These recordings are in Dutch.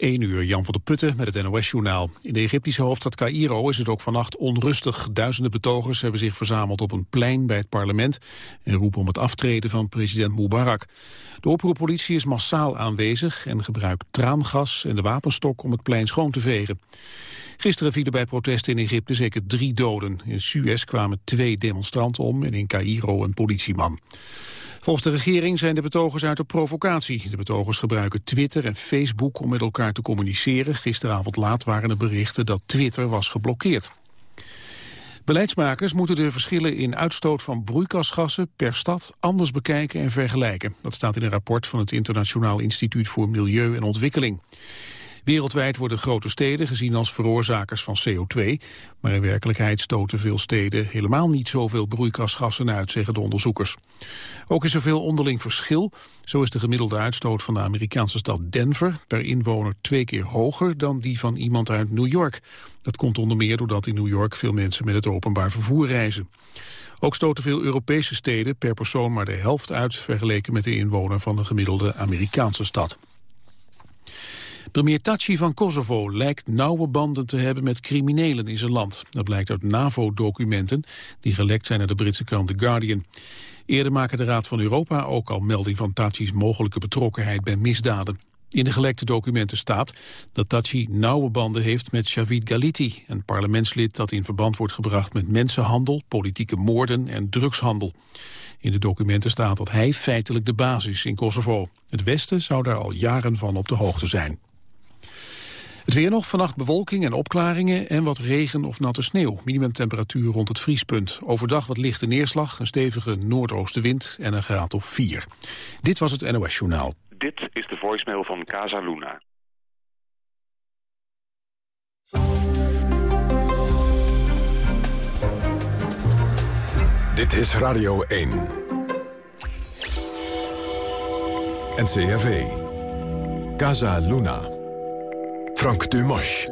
1 uur, Jan van der Putten met het NOS-journaal. In de Egyptische hoofdstad Cairo is het ook vannacht onrustig. Duizenden betogers hebben zich verzameld op een plein bij het parlement... en roepen om het aftreden van president Mubarak. De oproeppolitie is massaal aanwezig en gebruikt traangas en de wapenstok om het plein schoon te vegen. Gisteren vielen bij protesten in Egypte zeker drie doden. In Suez kwamen twee demonstranten om en in Cairo een politieman. Volgens de regering zijn de betogers uit op provocatie. De betogers gebruiken Twitter en Facebook om met elkaar te communiceren. Gisteravond laat waren er berichten dat Twitter was geblokkeerd. Beleidsmakers moeten de verschillen in uitstoot van broeikasgassen per stad anders bekijken en vergelijken. Dat staat in een rapport van het Internationaal Instituut voor Milieu en Ontwikkeling. Wereldwijd worden grote steden gezien als veroorzakers van CO2, maar in werkelijkheid stoten veel steden helemaal niet zoveel broeikasgassen uit, zeggen de onderzoekers. Ook is er veel onderling verschil. Zo is de gemiddelde uitstoot van de Amerikaanse stad Denver per inwoner twee keer hoger dan die van iemand uit New York. Dat komt onder meer doordat in New York veel mensen met het openbaar vervoer reizen. Ook stoten veel Europese steden per persoon maar de helft uit... vergeleken met de inwoner van de gemiddelde Amerikaanse stad. Premier Taci van Kosovo lijkt nauwe banden te hebben met criminelen in zijn land. Dat blijkt uit NAVO-documenten die gelekt zijn naar de Britse krant The Guardian. Eerder maken de Raad van Europa ook al melding van Taci's mogelijke betrokkenheid bij misdaden. In de gelekte documenten staat dat Taci nauwe banden heeft met Javid Galiti, een parlementslid dat in verband wordt gebracht met mensenhandel, politieke moorden en drugshandel. In de documenten staat dat hij feitelijk de basis in Kosovo. Het Westen zou daar al jaren van op de hoogte zijn. Het weer nog, vannacht bewolking en opklaringen en wat regen of natte sneeuw. Minimumtemperatuur rond het vriespunt. Overdag wat lichte neerslag, een stevige noordoostenwind en een graad of 4. Dit was het NOS Journaal. Dit is de voicemail van Casa Luna. Dit is Radio 1. NCRV. Casa Luna. Frank Dumas.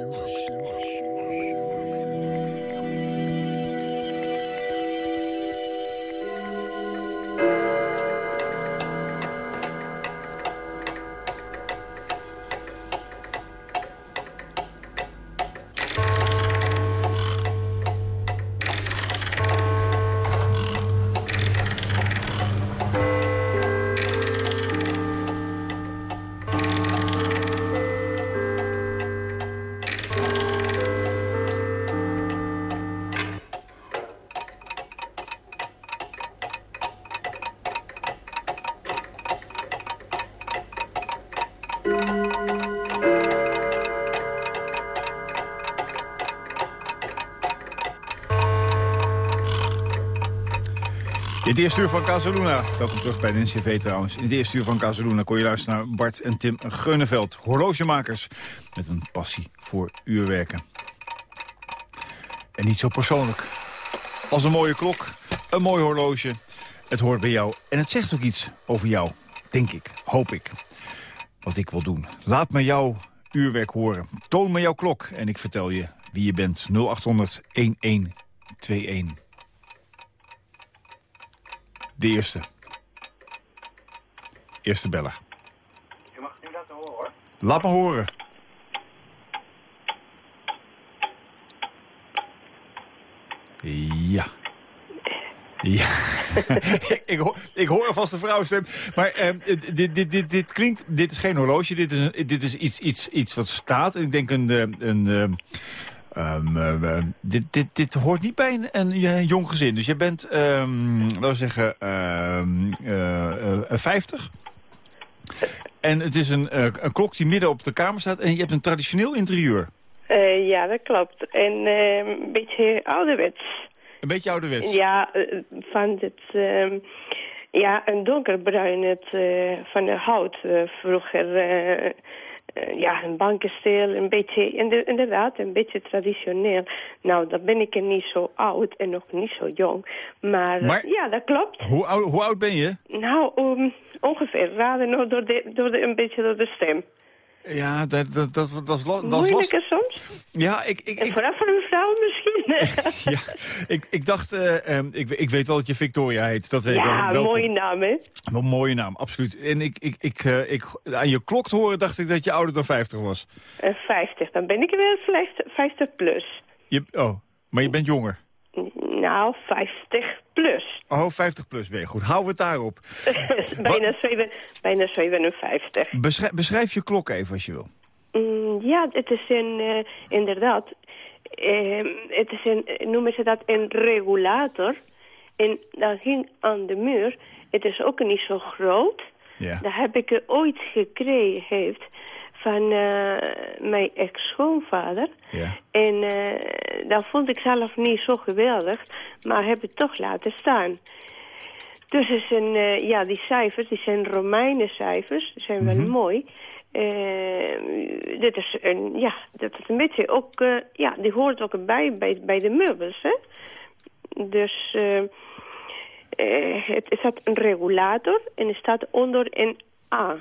Het eerste uur van Casaluna, welkom terug bij de NCV trouwens. In het eerste uur van Casaluna kon je luisteren naar Bart en Tim Geuneveld. Horlogemakers met een passie voor uurwerken. En niet zo persoonlijk. Als een mooie klok, een mooi horloge. Het hoort bij jou en het zegt ook iets over jou. Denk ik, hoop ik. Wat ik wil doen. Laat me jouw uurwerk horen. Toon me jouw klok en ik vertel je wie je bent. 0800 1121. De eerste. Eerste beller. Je mag het nu laten horen, hoor. Laat me horen. Ja. Ja, ik, hoor, ik hoor alvast de vrouwstem. Maar eh, dit, dit, dit, dit klinkt, dit is geen horloge, dit is, dit is iets, iets, iets wat staat. Ik denk een, eh, een, een Um, uh, dit, dit, dit hoort niet bij een, een, jong gezin. Dus je bent, um, laten we zeggen, uh, 50. En het is een, een klok die midden op de kamer staat. En je hebt een traditioneel interieur. Ja, dat klopt. En een beetje ouderwets. Een beetje ouderwets? Ja, van het... ja, een donkerbruin het, van de hout. vroeger ja, een bankenstil, een beetje, inderdaad, een beetje traditioneel. Nou, dan ben ik niet zo oud en nog niet zo jong. Maar, maar ja, dat klopt. Hoe oud, hoe oud ben je? Nou, um, ongeveer raden nog door de, door de, een beetje door de stem. Ja, dat, dat, dat, dat, is, dat Moeilijker soms? Ja, ik... ik, en vooral voor een vrouw misschien. ja, ik, ik dacht, ehm, ik, ik weet wel dat je Victoria heet. Dat weet ik ja, wel. mooie naam, hè? Een mooie naam, absoluut. En ik, ik, ik, eh, ik, aan je klok te horen dacht ik dat je ouder dan 50 was. Eh, 50, dan ben ik wel 50, 50 plus. Je, oh, maar je bent jonger. Nou, 50 plus. Oh, 50 plus ben je. Goed, houden we het daarop. bijna, zeven, bijna 57. Beschrijf, beschrijf je klok even als je wil. Mm, ja, het is een, eh, inderdaad, het is een, noemen ze dat een regulator. En dat ging aan de muur. Het is ook niet zo groot. Ja. Dat heb ik ooit gekregen heeft van eh, mijn ex-schoonvader. Ja. En eh, dat vond ik zelf niet zo geweldig, maar heb het toch laten staan. Dus is een, eh, ja, die cijfers, die zijn Romeinen cijfers, die zijn wel mooi. Eh, dit is een, ja, dat is een beetje ook, eh, ja, die hoort ook bij, bij, bij de meubels, hè. Dus eh, het is dat een regulator en het staat onder een A.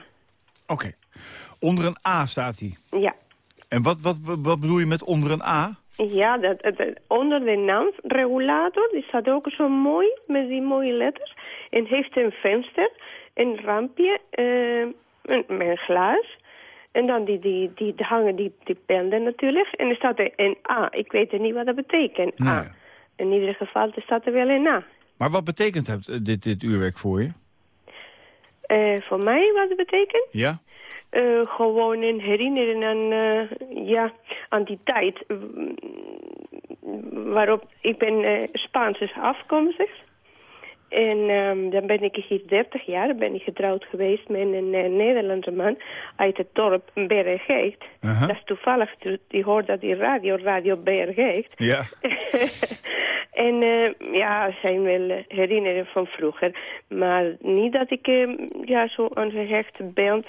Oké. Onder een A staat hij. Ja, En wat, wat, wat bedoel je met onder een A? Ja, dat, dat- onder de naam regulator, die staat ook zo mooi, met die mooie letters. En heeft een venster, een rampje, een, met een glas. En dan die, die, die, die hangen die, die banden natuurlijk. En er staat er een A. Ik weet er niet wat dat betekent, A. In ieder geval er staat er wel een A. Maar wat betekent het, eh, dit, dit uurwerk voor je? Eh, voor mij wat het betekent? Ja? Eh, gewoon een herinneren aan, ja, aan die tijd waarop ik ben Spaanse afkomstig. En ehm, dan ben ik hier 30 jaar, ben ik getrouwd geweest met een eh, Nederlandse man uit het dorp Bergheegt. Aha. Dat is toevallig, die hoort dat die radio, Radio Bergheegt. Ja. en eh, ja, zijn wel herinneringen van vroeger. Maar niet dat ik eh, ja, zo aan gehecht ben.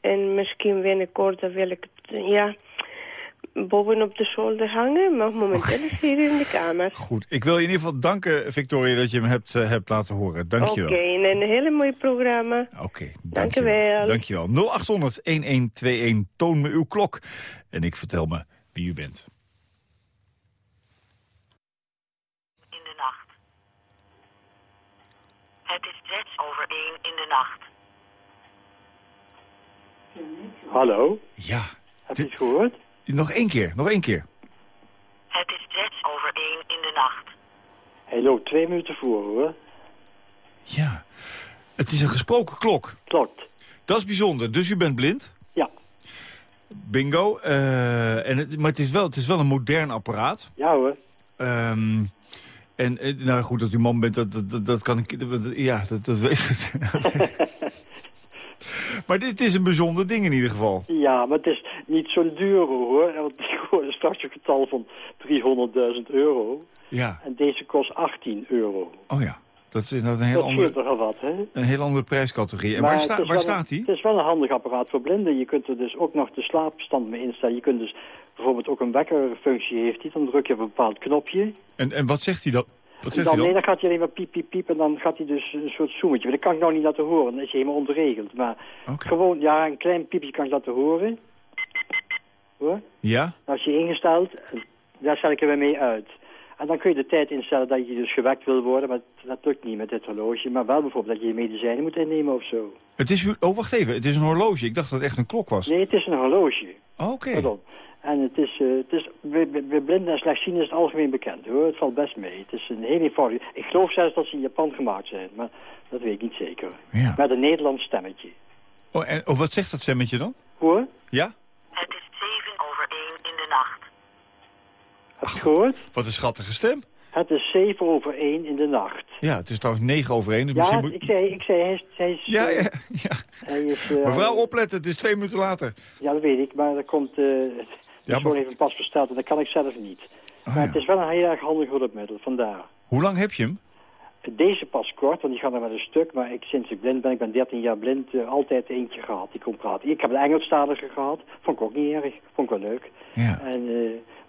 En misschien binnenkort wil ik het ja, bovenop de zolder hangen. Maar momenteel is het hier in de kamer. Goed. Ik wil je in ieder geval danken, Victoria, dat je hem hebt, eh, hebt laten horen. Dank je Oké, wel. en een hele mooie programma. Oké, Dank je dankjewel. wel. Dankjewel. 0800-1121, toon me uw klok. En ik vertel me wie u bent. in de nacht. Het is zes over één in de nacht. Hallo, Ja. heb je iets gehoord? Nog één keer, nog één keer. Het is zes over één in de nacht. Hij loopt twee minuten voor hoor. Ja. Het is een gesproken klok. Klopt. Dat is bijzonder. Dus u bent blind? Ja, Bingo. Eh, en het, maar het is, wel, het is wel een modern apparaat. ja hoor. Ehm, en eh, nou goed, dat u man bent, dat, dat, dat, dat kan ik... dat- ja, dat, dat weet ik. maar dit is een bijzonder ding in ieder geval. Ja, maar het is niet zo'n dure hoor. Want ik hoorde straks een getal van 300.000 euro. Ja. En deze kost 18 euro. Oh ja. Dat is inderdaad een heel, andere, wat, hè? een heel andere prijscategorie. En Maar waar, sta, waar staat een- hij? Het is wel een handig apparaat voor blinden. Je kunt er dus ook nog de slaapstand mee instellen. Je kunt dus bijvoorbeeld ook een wekkerfunctie heeft hij. Dan druk je op een bepaald knopje. En, en wat zegt hij dan? Wat En zegt dan, hij nee, dan? dan gaat hij alleen maar piep, piep, piep. En dan gaat hij dus een soort zoemetje. Maar dat kan ik nou niet laten horen. Dan is hij helemaal ontregeld. Maar gewoon, ja, een klein piepje kan ik laten horen. Hoor. Ja? Als je ingesteld, daar stel ik er weer mee uit. En dan kun je de tijd instellen dat je dus gewekt wil worden. Maar dat lukt niet met dit horloge. Maar wel bijvoorbeeld dat je je medicijnen moet innemen of zo. Het is, oh, wacht even. Het is een horloge. Ik dacht dat het echt een klok was. Nee, het is een horloge. Oké. Pardon. En het is, eh, het is bij, bij- blinden en slechtzienden is het algemeen bekend hoor. Het valt best mee. Het is een heel eenvoudig. Ik geloof zelfs dat ze in Japan gemaakt zijn, maar dat weet ik niet zeker. Ja. Met een Nederlands stemmetje. Oh, en, oh, wat zegt dat stemmetje dan? Hoor? Ja? Het is zeven over één in de nacht. Heb je het gehoord? Wat een schattige stem. Het is 7 over 1 in de nacht. Ja, het is trouwens 9 over 1. Dus Ja, misschien ik zei, ik zei hij is... Hij is Ja, ja, ja. Hij is, eh, Mevrouw, opletten. Het is twee minuten later. Ja, dat weet ik, maar dat komt... het is Ja, maar- even pas versteld en dat kan ik zelf niet. Oh, maar ja. het is wel een heel erg handig hulpmiddel, vandaar. Hoe lang heb je hem? Deze pas kort, want die gaat er met een stuk. Maar ik, sinds ik blind ben, ik ben 13 jaar blind, eh, altijd eentje gehad die kon praten. Ik heb een Engelstalige gehad, vond ik ook niet erg, vond ik wel leuk. Ja. En,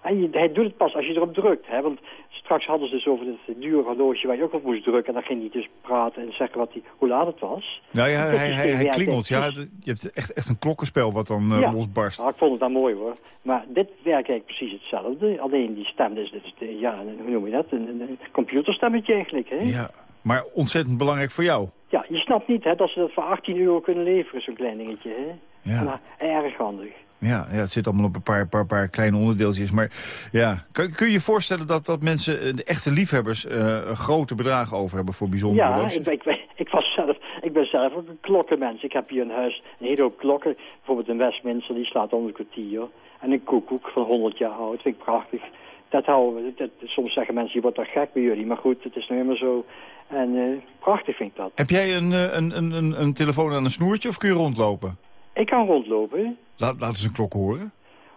Je- hij doet het pas als je erop drukt. Hè? Want straks hadden ze dus over het dure horloge waar je ook op moest drukken. En dan ging hij dus praten en zeggen wat hij, hoe laat het was. Nou ja, hij, hij, hij klingelt. Ja, je hebt echt, echt een klokkenspel wat dan eh, Ja. losbarst. Nou, ik vond het dan mooi hoor. Maar dit werkt eigenlijk precies hetzelfde. Alleen die stem is, de- ja, hoe noem je dat? Een, computerstemmetje eigenlijk. Hè? Ja, maar ontzettend belangrijk voor jou. Ja, je snapt niet hè, dat ze dat voor 18 euro kunnen leveren, zo'n klein dingetje. Hè? Ja. Nou, erg handig. Ja, ja, het zit allemaal op een paar, paar, paar kleine onderdeeltjes. Maar ja, kun, kun je je voorstellen dat, dat mensen, eh, de echte liefhebbers, eh, grote bedragen over hebben voor bijzondere Ja, ik, ben- ik, ik, was zelf, ik ben zelf ook een klokkenmens. Ik heb hier in huis een hele hoop klokken. Bijvoorbeeld een Westminster, die slaat om het kwartier. En een koekoek van 100 jaar oud, vind ik prachtig. Dat houden we. Dat, soms zeggen mensen, je wordt daar gek bij jullie. Maar goed, het is nu helemaal zo. En eh, prachtig vind ik dat. Heb jij een, een, een, een, een telefoon aan een snoertje of kun je rondlopen? Ik kan rondlopen. Laat, laat eens een klok horen.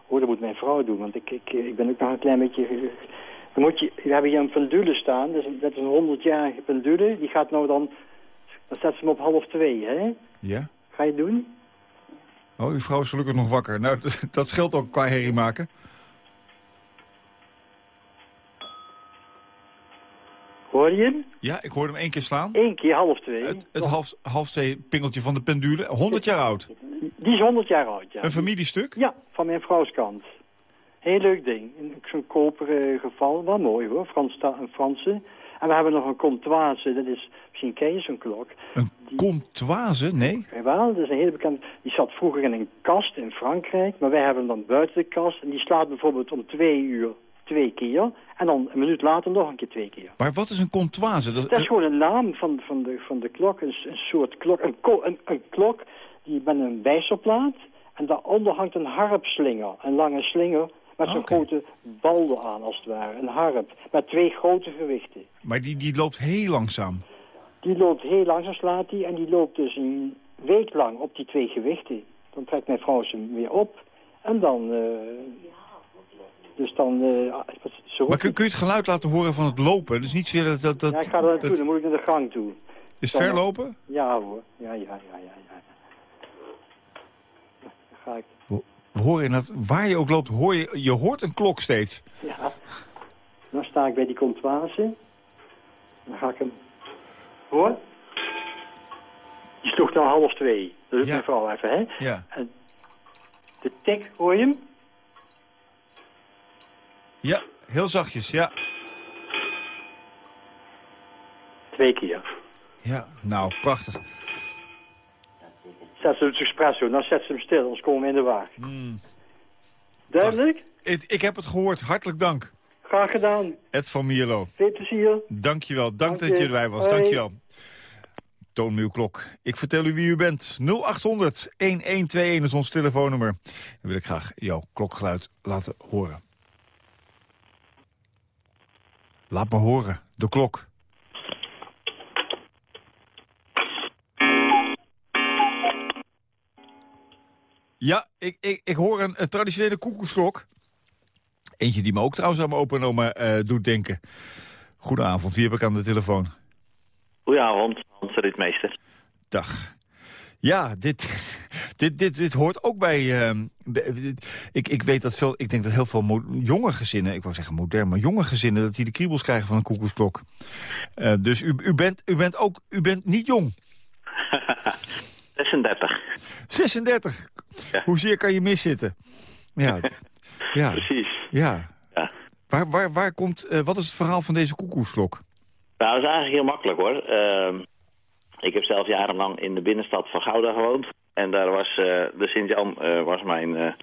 Oh, dat moet mijn vrouw doen, want ik, ik, ik ben ook nog een klein beetje... Dan moet je, we hebben hier een pendule staan, dat is een, dat is een 100-jarige pendule. Die gaat nou dan, dan zet ze hem op half twee, hè? Ja? Ga je het doen? Oh, uw vrouw is gelukkig nog wakker. Nou, dat scheelt ook qua herrie maken. Hoor je hem? Ja, ik hoorde hem één keer slaan. Eén keer half twee. Het, het half, half twee pingeltje van de pendule. 100 jaar oud. Die is 100 jaar oud, ja. Een familiestuk. Ja, van mijn vrouwskant. Heel leuk ding. In Zo'n koperen geval. Wel mooi hoor, Frans, een Franse. En we hebben nog een Comtoise, dat is, misschien ken je zo'n klok. Een Comtoise? Nee. Jawel, dat is een hele bekende. Die zat vroeger in een kast in Frankrijk, maar wij hebben hem dan buiten de kast. En die slaat bijvoorbeeld om twee uur twee keer. En dan een minuut later nog een keer twee keer. Maar wat is een Comtoise? Dat, Dat is gewoon een naam van, van, de, van de klok, een, soort klok. Een, ko- een, een klok die met een wijzerplaat. En daaronder hangt een harpslinger, een lange slinger. Met zo'n grote bal aan, als het ware. Een harp, met twee grote gewichten. Maar die, die loopt heel langzaam. Die loopt heel langzaam, slaat die. En die loopt dus een week lang op die twee gewichten. Dan trekt mijn vrouw ze weer op. En dan... eh, dus dan... eh, Maar kun, kun je het geluid laten horen van het lopen? Dus niet zozeer dat... dat, dat ja, ik ga er naartoe, dat- dan moet ik naar de gang toe. is het ver lopen? Ja hoor, ja, ja, ja, ja. ja. Dan ga ik... We, we horen inderdaad, waar je ook loopt, hoor je, je hoort een klok steeds. Ja. Dan sta ik bij die Comtoise. Dan ga ik hem... Hoor? Die sloeg nou half twee. Dat doet Ja. mijn vrouw even, hè? Ja. En de tik, hoor je hem? Ja, heel zachtjes, ja. Twee keer. Ja, nou, prachtig. Zet ze het espresso, dan zet ze hem stil, anders komen we in de war. Mm. Duidelijk? Ik, ik heb het gehoord, hartelijk dank. Graag gedaan. Ed van Mierlo, Veel plezier. dankjewel. Dank Dank dat je. erbij was, Hoi. dankjewel. Toon uw klok. Ik vertel u wie u bent. 0800 1121 is ons telefoonnummer. Dan wil ik graag jouw klokgeluid laten horen. Laat me horen, de klok. Ja, ik, ik, ik hoor een, een traditionele koekoeksklok. Eentje die me ook trouwens aan mijn opa en oma eh, doet denken. Goedenavond, wie heb ik aan de telefoon? Goedenavond, Hans Ritmeester. Dag. Ja, dit, dit, dit, dit hoort ook bij... dit- ik, ik weet dat veel... Ik denk dat heel veel jonge gezinnen... Ik wou zeggen modern, maar jonge gezinnen... dat die de kriebels krijgen van een koekoesklok. Eh, dus u, u, bent, u bent ook... U bent niet jong. 36, 36. Ja. Hoezeer kan je miszitten? Ja, ja, precies. ja. Ja. Waar, waar, waar komt... eh, wat is het verhaal van deze koekoesklok? Nou, dat is eigenlijk heel makkelijk hoor. Ehm, ik heb zelf jarenlang in de binnenstad van Gouda gewoond. En daar was eh, de Sint-Jan eh, was mijn,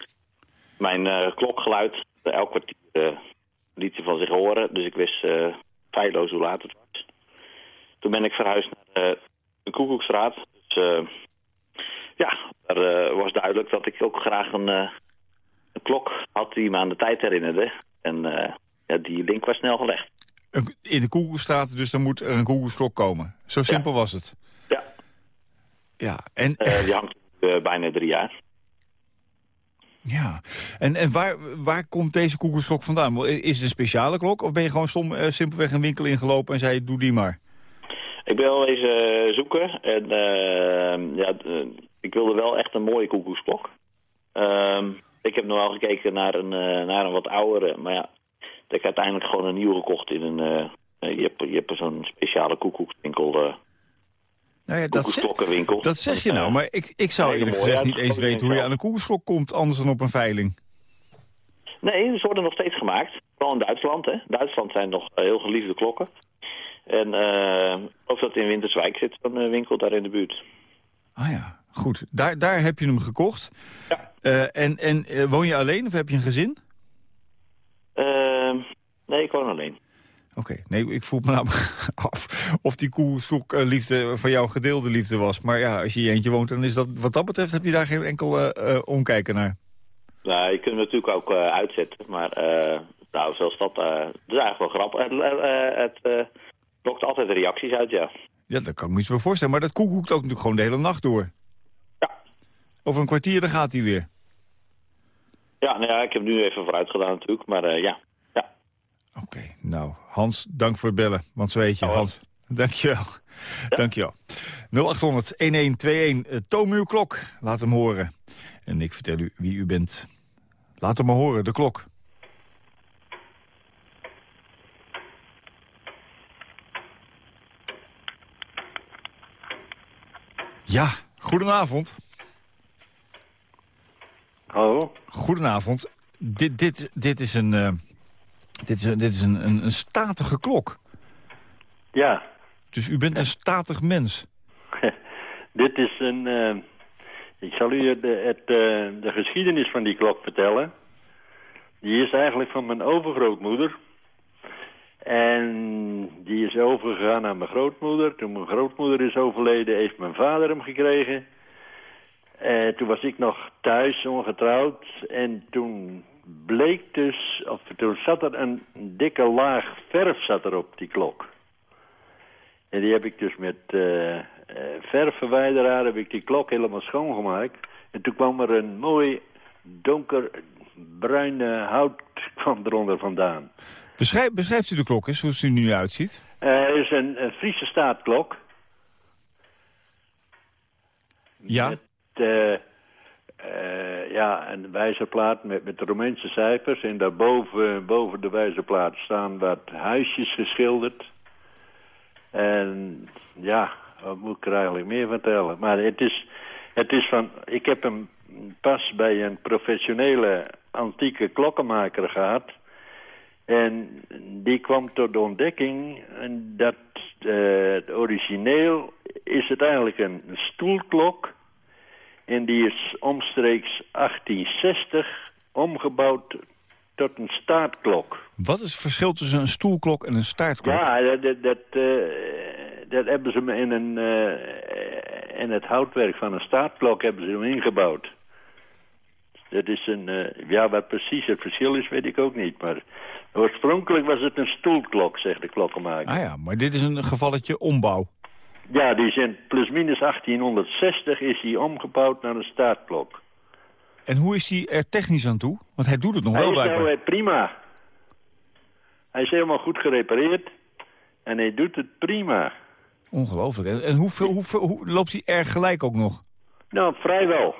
mijn klokgeluid. Elk kwartier liet hij van zich horen. Dus ik wist feilloos hoe laat het was. Toen ben ik verhuisd naar de Koekoekstraat. Dus ja, daar eh, was duidelijk dat ik ook graag een, eh, een klok had die me aan de tijd herinnerde. En eh, ja, die link was snel gelegd. Een- In de koekoesstraat, dus dan moet er een koekoesklok komen. Zo simpel was het. Ja, Ja, en... die hangt bijna drie jaar. Ja, en, en waar, waar komt deze koekoesklok vandaan? Is het een speciale klok of ben je gewoon stom, simpelweg een winkel ingelopen en zei doe die maar? Ik ben wel eens zoeken en ja, ik wilde wel echt een mooie koekoesklok. Ehm, ik heb nog wel gekeken naar een, eh, naar een wat oudere. Maar ja, ik heb uiteindelijk gewoon een nieuwe gekocht in een... eh, eh, je hebt, je hebt zo'n speciale koekoekswinkel... eh Nou ja, dat, zeg, dat zeg je nou, maar ik, ik zou eerlijk gezegd niet eens weten hoe je aan een koekoeksklok komt, anders dan op een veiling. Nee, ze worden nog steeds gemaakt. Vooral in Duitsland. Hè. Duitsland zijn nog heel geliefde klokken. En eh of dat in Winterswijk zit, zo'n eh, winkel daar in de buurt. Ah ja, goed. Daar, daar heb je hem gekocht. Ja. Eh, en en eh, woon je alleen of heb je een gezin? Eh, nee, ik woon alleen. Oké, nee, ik voel me namelijk af of die koekoekslok eh, liefde van jouw gedeelde liefde was. Maar ja, als je je eentje woont, dan is dat wat dat betreft heb je daar geen enkel omkijken naar. Nou, je kunt hem natuurlijk ook uitzetten, maar nou, zelfs dat, dat is eigenlijk wel grappig. Het, het lokt altijd reacties uit, ja. Ja, dat kan ik me iets bij voorstellen. Maar dat koekoekt ook natuurlijk gewoon de hele nacht door. Over een kwartier, dan gaat hij weer. Ja, nou ja, ik heb nu even vooruit gedaan natuurlijk, maar eh, ja. ja. Oké, nou, Hans, dank voor het bellen. Want zo weet je, Oh. Hans. Dankjewel. Dankjewel. 0800-1121, uh, toon uw klok. Laat hem horen. En ik vertel u wie u bent. Laat hem maar horen, de klok. Ja, goedenavond. Hallo? Goedenavond. Dit, dit, dit is een, eh, dit is, een, dit is een, een, een statige klok. Ja, Dus u bent een statig mens. dit is een... eh, ik zal u de, het, eh, de geschiedenis van die klok vertellen. Die is eigenlijk van mijn overgrootmoeder. En die is overgegaan aan mijn grootmoeder. Toen mijn grootmoeder is overleden, heeft mijn vader hem gekregen. Eh, toen was ik nog thuis, ongetrouwd. En toen bleek dus, of toen zat er een dikke laag verf zat er op die klok. En die heb ik dus met eh, verfverwijderaar heb ik die klok helemaal schoongemaakt. En toen kwam er een mooi donkerbruine hout kwam eronder vandaan. Beschrijf, beschrijft u de klok eens, hoe ze er nu uitziet? Het is een, een Friese staatklok. Ja. Met, eh, eh, ja, een wijzerplaat met, met Romeinse cijfers. En daarboven boven de wijzerplaat staan wat huisjes geschilderd. En ja, wat moet ik er eigenlijk meer vertellen? Maar het is, het is van... Ik heb hem pas bij een professionele antieke klokkenmaker gehad. En die kwam tot de ontdekking dat eh, het origineel is het eigenlijk een stoelklok. En die is omstreeks 1860 omgebouwd tot een staartklok. Wat is het verschil tussen een stoelklok en een staartklok? Ja, dat, dat, dat, eh, dat hebben ze in, een, eh, in het houtwerk van een staartklok hebben ze hem ingebouwd. Dat is een, eh, ja, wat precies het verschil is, weet ik ook niet. Maar oorspronkelijk was het een stoelklok, zegt de klokkenmaker. Ah ja, maar dit is een gevalletje ombouw. Ja, die is in plusminus 1860 is die omgebouwd naar een staartklok. En hoe is hij er technisch aan toe? Want hij doet het nog Hij wel is blijkbaar. nou eh, prima. Hij is helemaal goed gerepareerd. En hij doet het prima. Ongelooflijk. En, en hoeveel, hoeveel, hoe, loopt hij erg gelijk ook nog? Nou, vrijwel.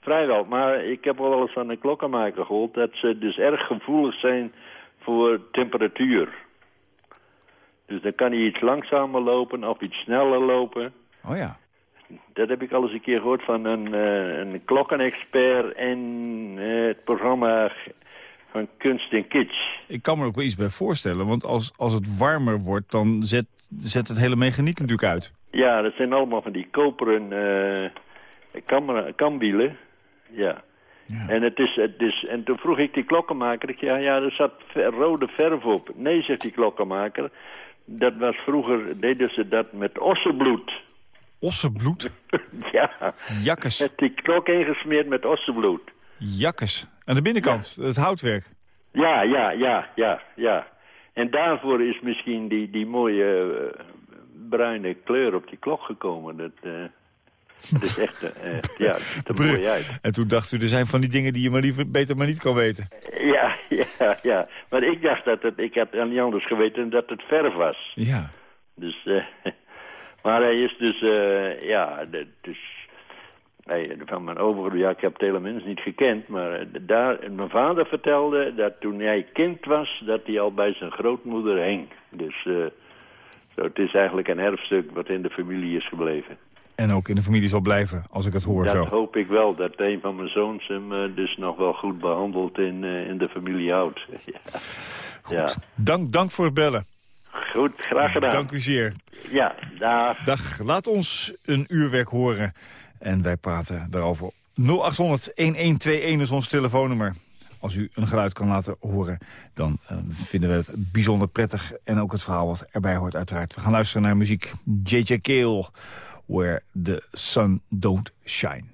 Vrijwel. Maar ik heb wel eens van de klokkenmaker gehoord... dat ze dus erg gevoelig zijn voor temperatuur. Dus dan kan hij iets langzamer lopen of iets sneller lopen. Oh ja. Dat heb ik al eens een keer gehoord van een, eh, een klokkenexpert... en eh, het programma van Kunst en Kitsch. Ik kan me er ook wel iets bij voorstellen. Want als, als het warmer wordt, dan zet, zet het hele mechaniek natuurlijk uit. Ja, dat zijn allemaal van die koperen kam, kamwielen. Ja. En, het is, het is, en toen vroeg ik die klokkenmaker, ik, ja, ja, er zat ver- rode verf op. Nee, zegt die klokkenmaker, dat was vroeger, deden ze dat met ossenbloed. Ossenbloed? ja, Jakkes. met die klok ingesmeerd met ossenbloed. Jakkes. Aan de binnenkant, het houtwerk. Ja, ja, ja, ja, ja. En daarvoor is misschien die, die mooie eh, bruine kleur op die klok gekomen. Dat, eh, dat is echt, eh, ja, het er mooi uit. En toen dacht u, er zijn van die dingen die je maar liever beter maar niet kan weten. Ja, ja, ja. Maar ik dacht dat het, ik had niet anders geweten dat het verf was. Ja. Dus, eh, maar hij is dus, ja, dus, van mijn overgrootvader, ja, ik heb het hele mens niet gekend, maar daar, mijn vader vertelde dat toen hij kind was, dat hij al bij zijn grootmoeder hing. Dus zo, het is eigenlijk een erfstuk wat in de familie is gebleven. En ook in de familie zal blijven, als ik het hoor dat zo. hoop ik wel, dat een van mijn zoons hem eh, dus nog wel goed behandeld in, eh, in de familie houdt. ja. Ja. Dank, dank voor het bellen. Goed, graag gedaan. Dank u zeer. Ja, dag. Dag, laat ons een uurwerk horen. En wij praten daarover. 0800-1121 is ons telefoonnummer. Als u een geluid kan laten horen, dan eh, vinden we het bijzonder prettig. En ook het verhaal wat erbij hoort uiteraard. We gaan luisteren naar muziek. J.J. Kale, Where the Sun Don't Shine.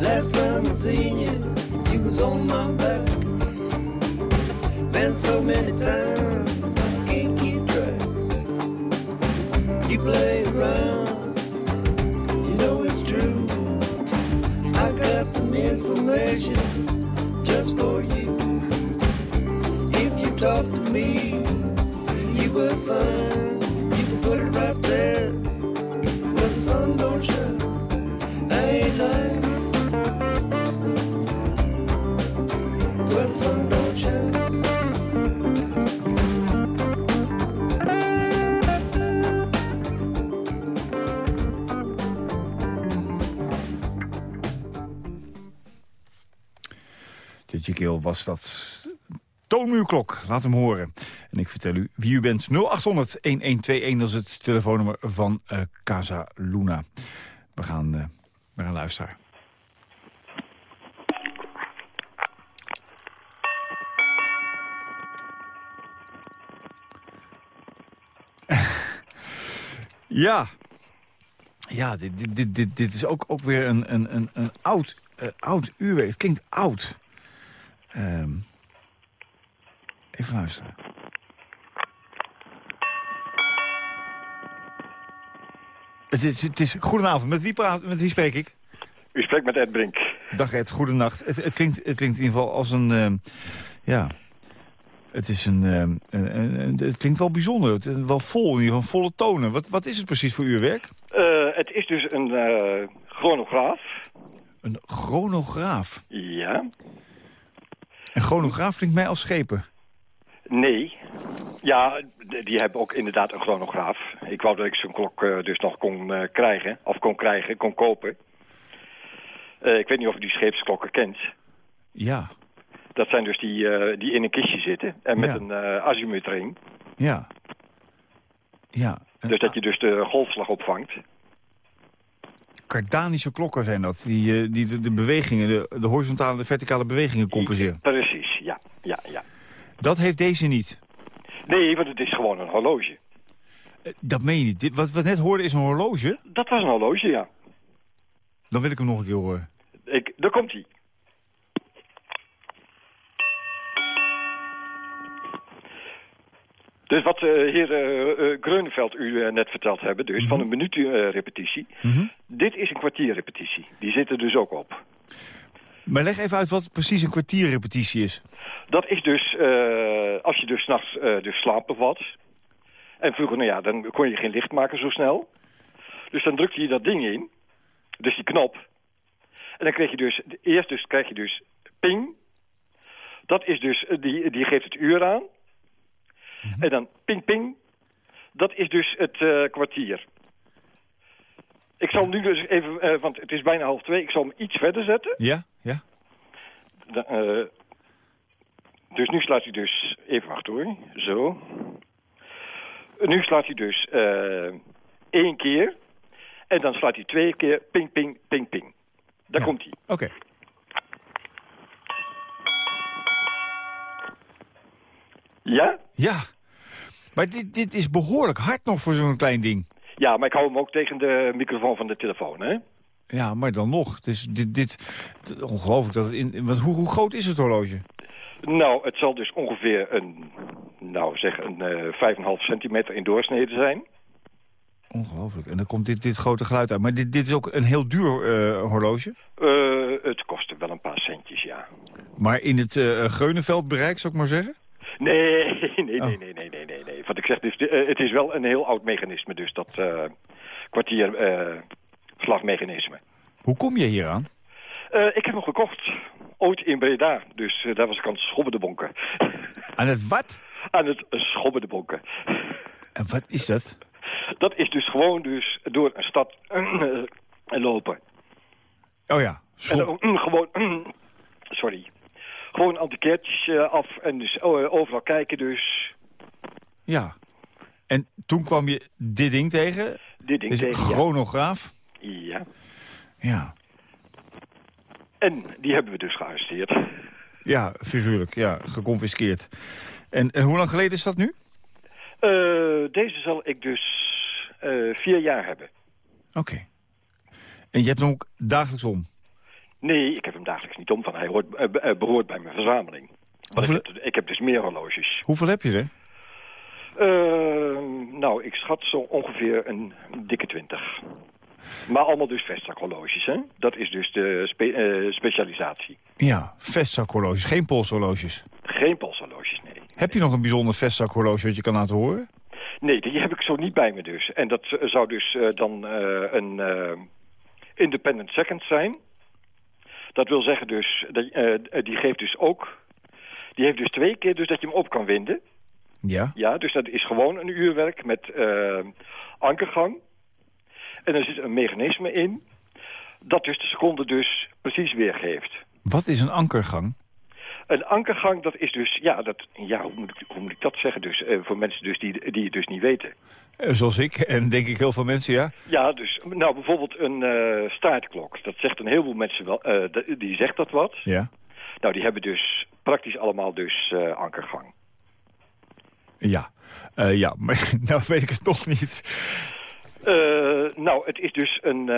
Last time I seen you, you was on my back. Been so many times I can't keep track. You play around, you know it's true. I got some information just for you. If you talk to me, you will find Keer was dat toonmuurklok. Laat hem horen. En ik vertel u wie u bent. 0800-1121, dat is het telefoonnummer van eh, Casa Luna. We gaan, eh, we gaan luisteren. Ja. Ja, dit, dit, dit, dit, is ook, ook weer een, een, een, een oud, eh, oud uurwerk. Het klinkt oud. Ehm, even luisteren. Het is, het is, goedenavond, met wie, praat, met wie spreek ik? U spreekt met Ed Brink. Dag Ed, goedenacht. Het, het, klinkt, het klinkt in ieder geval als een... ehm, ja, het, is een, ehm, een- een- het klinkt wel bijzonder. Het is wel vol, in ieder geval volle tonen. Wat, wat is het precies voor uurwerk? Eh, het is dus een eh, chronograaf. Een chronograaf. Ja. Een chronograaf klinkt mij als schepen. Nee. Ja, die hebben ook inderdaad een chronograaf. Ik wou dat ik zo'n klok eh, dus nog kon eh, krijgen. Of kon krijgen, kon kopen. Eh, ik weet niet of u die scheepsklokken kent. Ja, Dat zijn dus die, die in een kistje zitten. En met Ja. een azimuth erin. ja. Ja, Dus dat je dus de golfslag opvangt. Kardanische klokken zijn dat. Die, eh, die de, de bewegingen, de, de horizontale en de verticale bewegingen compenseren. Precies, ja. ja, ja. Dat heeft deze niet. Nee, want het is gewoon een horloge. Eh, Dat meen je niet. Dit, wat we net hoorden is een horloge. Dat was een horloge, ja. Dan wil ik hem nog een keer horen. Ik, daar komt hij. Dus wat de heer Greuneveld u net verteld hebben, dus van een minuut repetitie. Dit is een kwartierrepetitie. Die zit er dus ook op. Maar leg even uit wat precies een kwartierrepetitie is. Dat is dus, als je dus s'nachts dus slaap bevat. En vroeger, nou ja, dan kon je geen licht maken zo snel. Dus dan drukte je dat ding in. Dus die knop. En dan kreeg je dus, eerst dus krijg je dus ping. Dat is dus, die, die geeft het uur aan. En dan ping ping. Dat is dus het eh, kwartier. Ik zal nu dus even, eh, want het is bijna half twee. Ik zal hem iets verder zetten. Ja? Ja? Da- eh, dus nu slaat hij dus... Even wachten hoor. Zo. Nu slaat hij dus één keer. En dan slaat hij twee keer ping, ping, ping, ping. Daar komt hij. Oké. Ja? Ja. Maar dit, dit is behoorlijk hard nog voor zo'n klein ding. Ja, maar ik hou hem ook tegen de microfoon van de telefoon, hè? Ja, maar dan nog. Het is dit, dit, ongelooflijk dat het in... Want hoe, hoe groot is het horloge? Nou, het zal dus ongeveer een... Nou, zeg een eh 5,5 centimeter in doorsnede zijn. Ongelooflijk. En dan komt dit, dit grote geluid uit. Maar dit, dit is ook een heel duur eh, horloge. Eh, het kostte wel een paar centjes, ja. Maar in het eh Geunenveld bereik, zou ik maar zeggen? Nee, nee, nee, Oh. nee, nee, nee, nee, nee. Want ik zeg dus, eh, het is wel een heel oud mechanisme, dus dat eh kwartier slagmechanisme. Hoe kom je hier aan? Ik heb hem gekocht, ooit in Breda, dus daar was ik aan het schobben de bonken. Aan het wat? aan het schobben de bonken. En wat is dat? Dat is dus gewoon dus door een stad lopen. Oh ja, En schop. dan, mm, gewoon, mm, sorry, gewoon antikeertjes eh, af en dus eh, overal kijken dus. Ja. En toen kwam je dit ding tegen? Dit ding Is een tegen, chronograaf? Ja. Ja. En die hebben we dus gearresteerd. Ja, figuurlijk. Ja, geconfiskeerd. En, en hoe lang geleden is dat nu? Eh, deze zal ik dus vier jaar hebben. Oké. En je hebt hem ook dagelijks om? Nee, ik heb hem dagelijks niet om, van hij hoort, eh, eh, behoort bij mijn verzameling. Ik, heb, ik heb dus meer horloges. Hoeveel heb je er? Eh, nou, ik schat zo ongeveer een dikke twintig. Maar allemaal dus vestzakhorloges, hè? Dat is dus de spe- eh, specialisatie. Ja, vestzakhorloges, geen polshorloges. Geen polshorloges, nee. Heb je nog een bijzonder vestzakhorloge wat je kan laten horen? Nee, die heb ik zo niet bij me dus. En dat zou dus dan een independent second zijn. Dat wil zeggen dus, dat, eh, die geeft dus ook... Die heeft dus twee keer dus dat je hem op kan winden. Ja. Ja, dus dat is gewoon een uurwerk met eh, ankergang. En er zit een mechanisme in dat dus de seconde dus precies weergeeft. Wat is een ankergang? Een ankergang, dat is dus, ja, dat, ja hoe, moet ik, hoe moet ik dat zeggen dus, eh, voor mensen dus die, die het dus niet weten. Eh, zoals ik en denk ik heel veel mensen, ja. Ja, dus, nou bijvoorbeeld een eh staartklok, dat zegt een heleboel mensen wel, eh, die zegt dat wat. Ja. Nou, die hebben dus praktisch allemaal dus ankergang. Ja. Ja, maar nou weet ik het toch niet. Nou, het is dus een...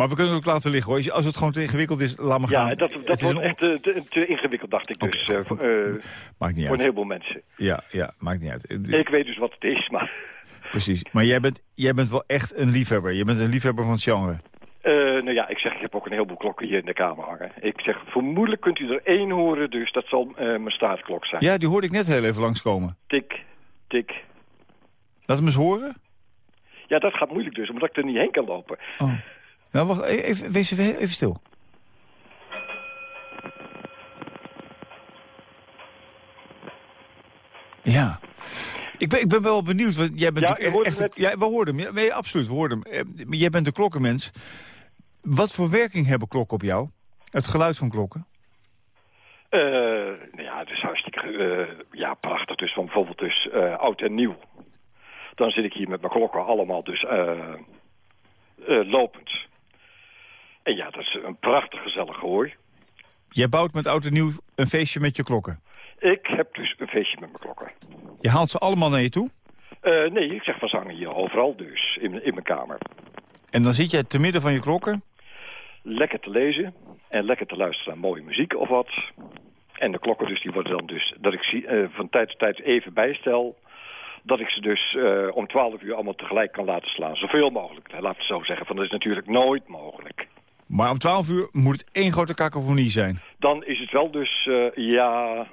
eh, Maar we kunnen het ook laten liggen hoor. Als het gewoon te ingewikkeld is, laat maar gaan. ja, dat, dat wordt een echt te, te, te ingewikkeld, dacht ik dus, eh, eh, Maakt niet voor een heleboel mensen. Ja, ja, maakt niet uit. Eh, Ik weet dus wat het is, maar... Precies. Maar jij bent, jij bent wel echt een liefhebber. Je bent een liefhebber van het genre. Eh, nou ja, ik zeg, ik heb ook een heleboel klokken hier in de kamer hangen. Ik zeg, vermoedelijk kunt u er één horen, dus dat zal eh, mijn staartklok zijn. Ja, die hoorde ik net heel even langskomen. Tik, tik. Laat hem eens horen. Ja, dat gaat moeilijk dus, omdat ik er niet heen kan lopen. Oh. Nou, wacht, e- even, wees even, even stil. Ja. Ik ben, ik ben wel benieuwd, want jij bent Ja, echt... we hoorden hem. Ja, nee, absoluut, we hoorden hem. Eh, Jij bent een klokkenmens. Wat voor werking hebben klokken op jou? Het geluid van klokken? Eh, nou ja, het is hartstikke eh, ja, prachtig. Dus van bijvoorbeeld dus oud en nieuw. Dan zit ik hier met mijn klokken allemaal dus lopend. En ja, dat is een prachtig gezellig hoor. Jij bouwt met oud en nieuw een feestje met je klokken. Ik heb dus een feestje met mijn klokken. Je haalt ze allemaal naar je toe. Eh, nee, ik zeg van zangen hier overal dus, in, in mijn kamer. En dan zit jij te midden van je klokken. Lekker te lezen en lekker te luisteren naar mooie muziek of wat. En de klokken dus, die worden dan dus, dat ik zie, eh, van tijd tot tijd even bijstel. Dat ik ze dus eh, om 12 uur allemaal tegelijk kan laten slaan. Zoveel mogelijk, laat het zo zeggen. Van dat is natuurlijk nooit mogelijk. Maar om 12 uur moet het één grote kakofonie zijn. Dan is het wel dus, eh, ja...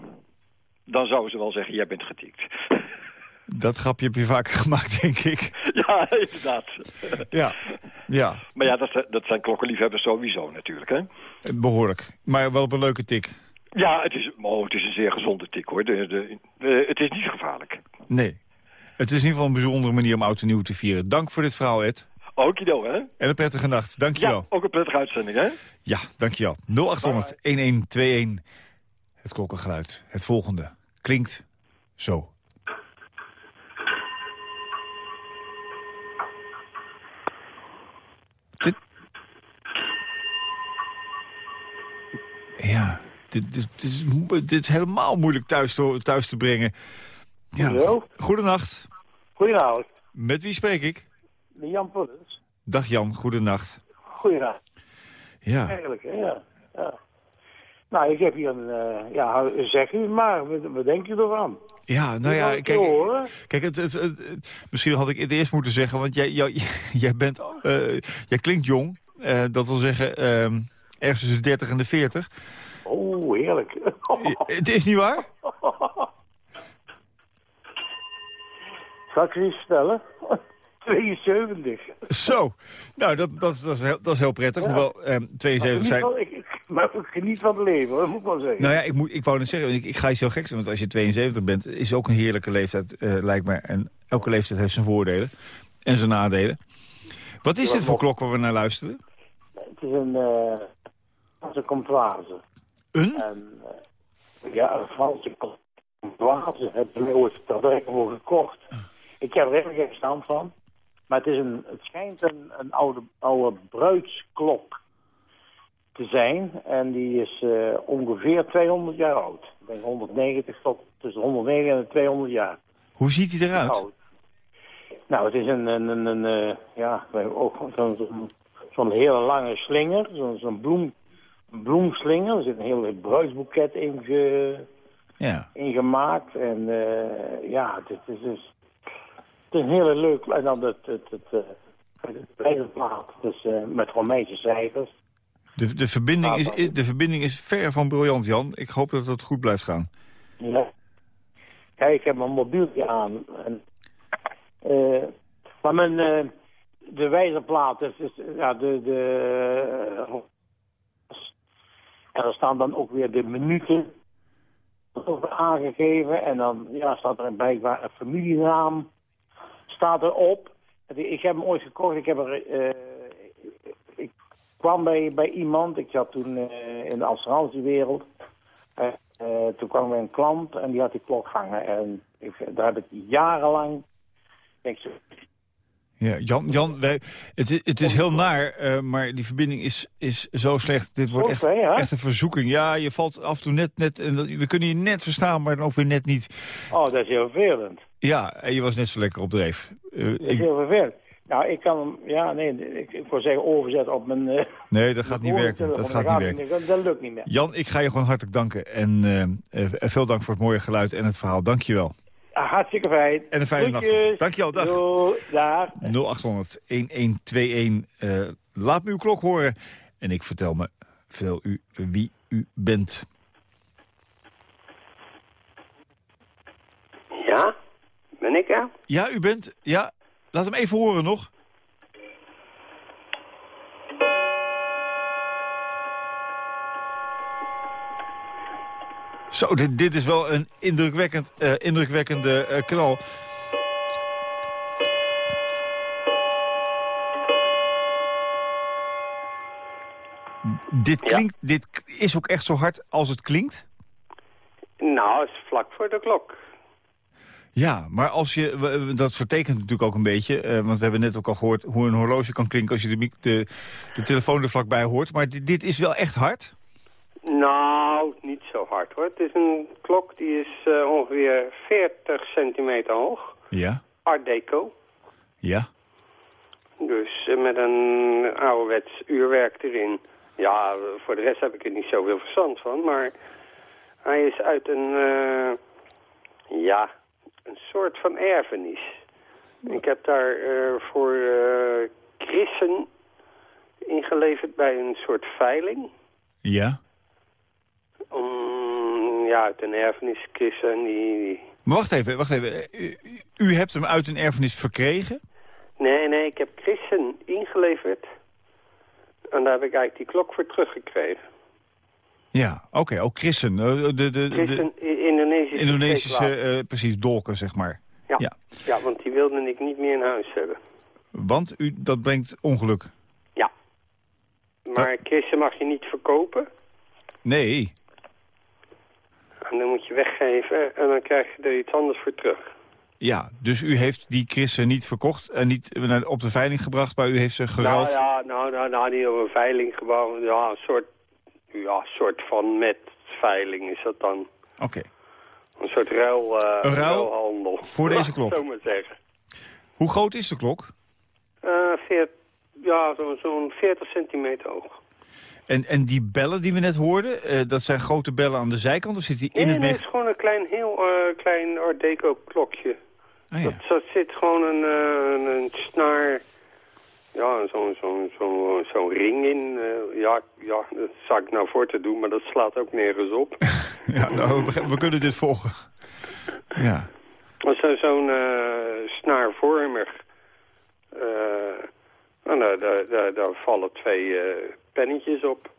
Dan zouden ze wel zeggen, jij bent getikt. Dat grapje heb je vaker gemaakt, denk ik. ja, inderdaad. Ja, ja. Maar ja, dat, dat zijn klokkenliefhebbers sowieso natuurlijk, hè? Behoorlijk. Maar wel op een leuke tik. Ja, het is, oh, het is een zeer gezonde tik, hoor. De, de, de- het is niet gevaarlijk. Nee. Het is in ieder geval een bijzondere manier om oud en nieuw te vieren. Dank voor dit verhaal, Ed. Okido, hè? En een prettige nacht. Dankjewel. Ja, ook een prettige uitzending, hè? Ja, dankjewel. 0800-1121. Het klokkengeluid. Het volgende. Klinkt zo. Dit... Ja, dit, dit, dit is, dit is helemaal moeilijk thuis te, thuis te brengen. Ja, goedenacht. Goedenavond, Met wie spreek ik? Jan Pullens. Dag Jan, goedenacht. Goedenavond. Ja. Eigenlijk, ja. ja. Nou, ik heb hier een, eh, ja, zeg u maar, wat, wat denk je ervan? Ja, nou ja, kijk, kijk het, het, het- misschien had ik het eerst moeten zeggen, want jij, jij, jij, bent, eh, jij klinkt jong. Eh, dat wil zeggen, ehm, ergens tussen de 30 en de 40. Oh, heerlijk. Het is niet waar? Zal ik je eens stellen? 72. Zo, nou, dat, dat, dat, is, heel, dat is heel prettig. Ja. Hoewel ehm, 72 Geniet zijn... ik, maar ik geniet van het leven, hoor, dat moet ik wel zeggen. Nou ja, ik, moet, ik wou net zeggen, ik, ik ga iets heel geks doen. Want als je 72 bent, is ook een heerlijke leeftijd, eh, lijkt me. En elke leeftijd heeft zijn voordelen en zijn nadelen. Wat is dit voor klok waar we naar luisteren? Het is een Franse comptoise. Een? En, eh, ja, een Franse comptoise. Heb ik ooit ter werk voor gekocht. Ik heb er helemaal geen verstand van. Maar het, is een, het schijnt een, een oude, oude bruidsklok te zijn. En die is eh, ongeveer 200 jaar oud. Ik denk 190 tot tussen 190 en 200 jaar Hoe ziet hij eruit? oud. Nou, het is een, een, een, een eh, ja, ook zo'n zo'n hele lange slinger, zo'n zo'n bloem, bloemslinger. Er zit een hele bruidsboeket in, ge, Ja. in gemaakt. En eh, ja, het, is- het, is, een hele leuk... En dan het, het, het, eh, het dus eh, met Romeinse cijfers. De, de, verbinding is, de verbinding is ver van briljant, Jan. Ik hoop dat het goed blijft gaan. Ja. Kijk, ik heb mijn mobieltje aan. En, eh, maar mijn, de wijzerplaat is, is ja, de, de, en er staan dan ook weer de minuten over aangegeven. En dan ja, staat er blijkbaar een familienaam staat erop. Ik heb hem ooit gekocht. Ik, heb er, eh, ik kwam bij, bij iemand. Ik zat toen eh, in de assurantiewereld. Eh, eh, toen kwam er een klant en die had die klok hangen. En ik, daar heb ik jarenlang... Ik Ja, Jan, Jan wij, het, is- het is heel naar, maar die verbinding is, is zo slecht. Dit wordt echt, echt een verzoeking. Ja, je valt af en toe net... net en we kunnen je net verstaan, maar dan ook weer net niet. oh, dat is heel vervelend. Ja, en je was net zo lekker op dreef. Dat is ik, heel vervelend. Nou, ik kan hem... Ja, nee, ik, ik wil zeggen overzetten op mijn... eh, nee, dat gaat niet werken. Dat gaat niet werken. Dat, dat lukt niet meer. Jan, ik ga je gewoon hartelijk danken. En eh, veel dank voor het mooie geluid en het verhaal. Dank je wel. Ah, hartstikke fijn. En een fijne nacht. Groetjes. Dank je wel, dag. Doei, dag. 0800 1121. eh, laat me uw klok horen. En ik vertel me vertel u wie u bent. Ben ik ja. Ja, u bent. Ja, laat hem even horen nog. Zo, dit, dit is wel een indrukwekkend, eh, indrukwekkende eh, knal. Dit, klinkt, dit is ook echt zo hard als het klinkt? Nou, het is vlak voor de klok. Ja, maar als je, dat vertekent natuurlijk ook een beetje... eh, want we hebben net ook al gehoord hoe een horloge kan klinken... als je de, de, de telefoon er vlakbij hoort. Maar dit, dit is wel echt hard? Nou, niet zo hard hoor. Het is een klok die is eh, ongeveer 40 centimeter hoog. Ja, Art Deco. ja. Dus eh, met een ouderwets uurwerk erin. Ja, voor de rest heb ik er niet zoveel verstand van. Maar hij is uit een, ja, een soort van erfenis. Ik heb daar eh, voor eh Christen ingeleverd bij een soort veiling. Ja. Om, ja, uit een erfenis Christen die... Maar wacht even, wacht even. U, u hebt hem uit een erfenis verkregen? Nee, nee, ik heb Christen ingeleverd. En daar heb ik eigenlijk die klok voor teruggekregen. Ja, oké. Ook Christen. eh, De, de, de, Christen, Indonesische eh, precies, dolken, zeg maar. Ja. ja. ja, want die wilde ik niet meer in huis hebben. Want u, dat brengt ongeluk. Ja. Maar Christen mag je niet verkopen. Nee. En dan moet je weggeven en dan krijg je er iets anders voor terug. Ja, dus u heeft die Christen niet verkocht en niet op de veiling gebracht, maar u heeft ze geruild. Nou ja, nou, nou, nou, die op een veiling gebouwd. Ja, een soort, ja, soort van met veiling is dat dan. Oké. Een soort ruil, eh, Een ruil ruilhandel. voor deze klok? Zo maar zeggen. Hoe groot is de klok? Eh, veert, ja, zo'n zo'n 40 centimeter hoog. En, en die bellen die we net hoorden, eh, dat zijn grote bellen aan de zijkant of zit die in nee, het nee, het is gewoon een klein, heel klein Art Deco klokje. Ah, ja. dat, dat zit gewoon een, een, een snaar, ja, zo'n zo'n zo'n zo'n ring in. eh, ja, ja, dat zou ik nou voor te doen, maar dat slaat ook nergens op. Ja, nou, we, we kunnen dit volgen. Ja. Dat is zo- zo'n eh, snaarvormig. eh, en daar, daar, daar, vallen twee eh, pennetjes op.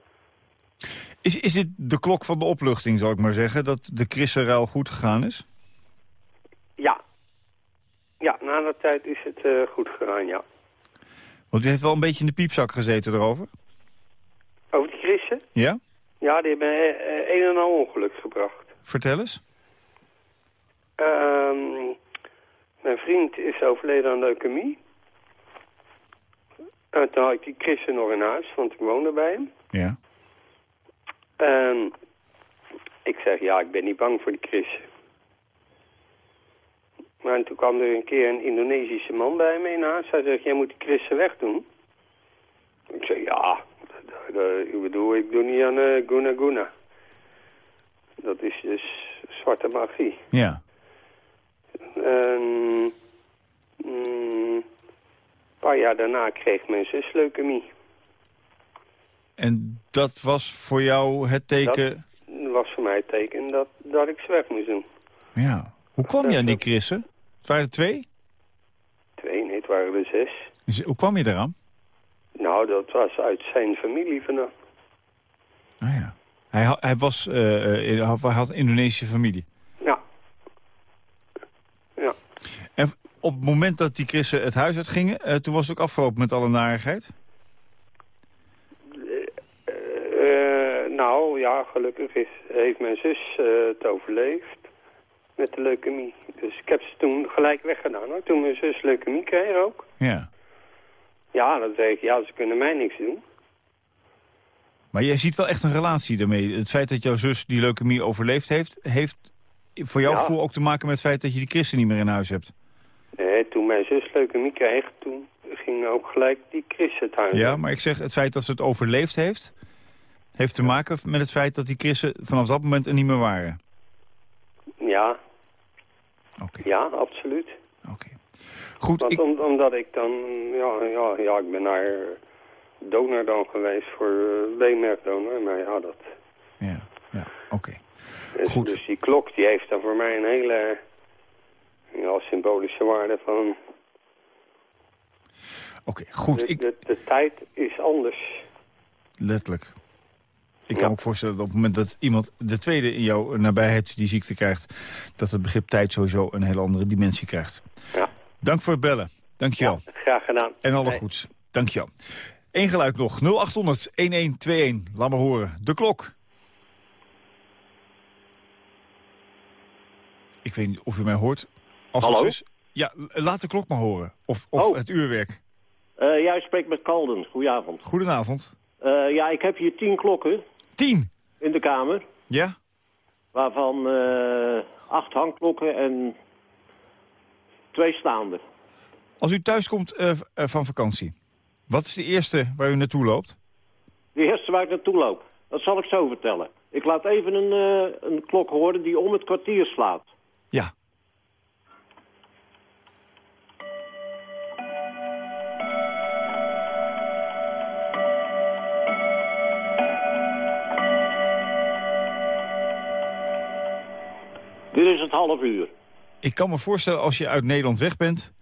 Is, is dit de klok van de opluchting, zal ik maar zeggen, dat de Christenruil goed gegaan is? Ja. Ja, na de tijd is het eh, goed gegaan, ja. Want u heeft wel een beetje in de piepzak gezeten erover. Over die Christen? Ja? Ja, die hebben eh, eh, een en al ongeluk gebracht. Vertel eens. Ehm, mijn vriend is overleden aan leukemie. En toen had ik die Christen nog in huis, want ik woonde bij hem. Ja. En ik zeg, ja, ik ben niet bang voor die Christen. Maar toen kwam er een keer een Indonesische man bij me in huis. Hij zegt, jij moet die Christen wegdoen. Ik zeg, ja, dat- dat- ik bedoel, ik doe niet aan uh, Guna Guna. Dat is dus zwarte magie. Ja. Mm, een paar jaar daarna kreeg mijn zus leukemie. En dat was voor jou het teken... Dat was voor mij het teken dat, dat ik ze weg moest doen. Ja. Hoe kwam je aan die Christen? Het waren er twee? Twee, nee, het waren er zes. Dus Hoe kwam je eraan? Nou, dat was uit zijn familie vandaan. Hij, ha- hij, was, eh, eh, in- hij had een Indonesische familie. Ja. Ja. En op het moment dat die Christen het huis uitgingen... eh, toen was het ook afgelopen met alle narigheid? Nou, ja, gelukkig is, heeft mijn zus het overleefd met de leukemie. Dus ik heb ze toen gelijk weggedaan. Hoor. Toen mijn zus leukemie kreeg ook. Ja. Ja, dan zeg ik, ja, ze kunnen mij niks doen. Maar jij ziet wel echt een relatie daarmee. Het feit dat jouw zus die leukemie overleefd heeft... heeft voor jouw Ja. gevoel ook te maken met het feit dat je die Christen niet meer in huis hebt. Nee, toen mijn zus leukemie kreeg, toen ging ook gelijk die Chris het huis. Ja, maar ik zeg het feit dat ze het overleefd heeft... heeft te maken met het feit dat die Christen vanaf dat moment er niet meer waren. Ja. Ja, absoluut. Goed, Want om- omdat ik dan, ja, ja, ja, ik ben naar donor dan geweest voor uh, beenmergdonor, maar ja, dat... Ja, ja, oké. Dus, dus die klok, die heeft dan voor mij een hele ja, symbolische waarde van... Oké, goed. De, Ik, de, de tijd is anders. letterlijk. Ik kan me ook voorstellen dat op het moment dat iemand de tweede in jouw nabijheid die ziekte krijgt... dat het begrip tijd sowieso een hele andere dimensie krijgt. Ja. Dank voor het bellen. Dank je wel. Graag gedaan. En alle Nee. goeds. Dank je wel. Eén geluid nog. 0800 1121. Laat maar horen. De klok. Ik weet niet of u mij hoort. Als het Hallo? dus- ja, laat de klok maar horen. Of, of Oh. het uurwerk. Eh jij spreekt met Calden. Goedenavond. Goedenavond. Eh, ja, ik heb hier tien klokken. Tien? In de kamer. Ja? Waarvan eh, acht hangklokken en twee staande. Als u thuis komt eh, eh, van vakantie, wat is de eerste waar u naartoe loopt? De eerste waar ik naartoe loop. Dat zal ik zo vertellen. Ik laat even een, een klok horen die om het kwartier slaat. Ja. Dit is het half uur. Ik kan me voorstellen als je uit Nederland weg bent...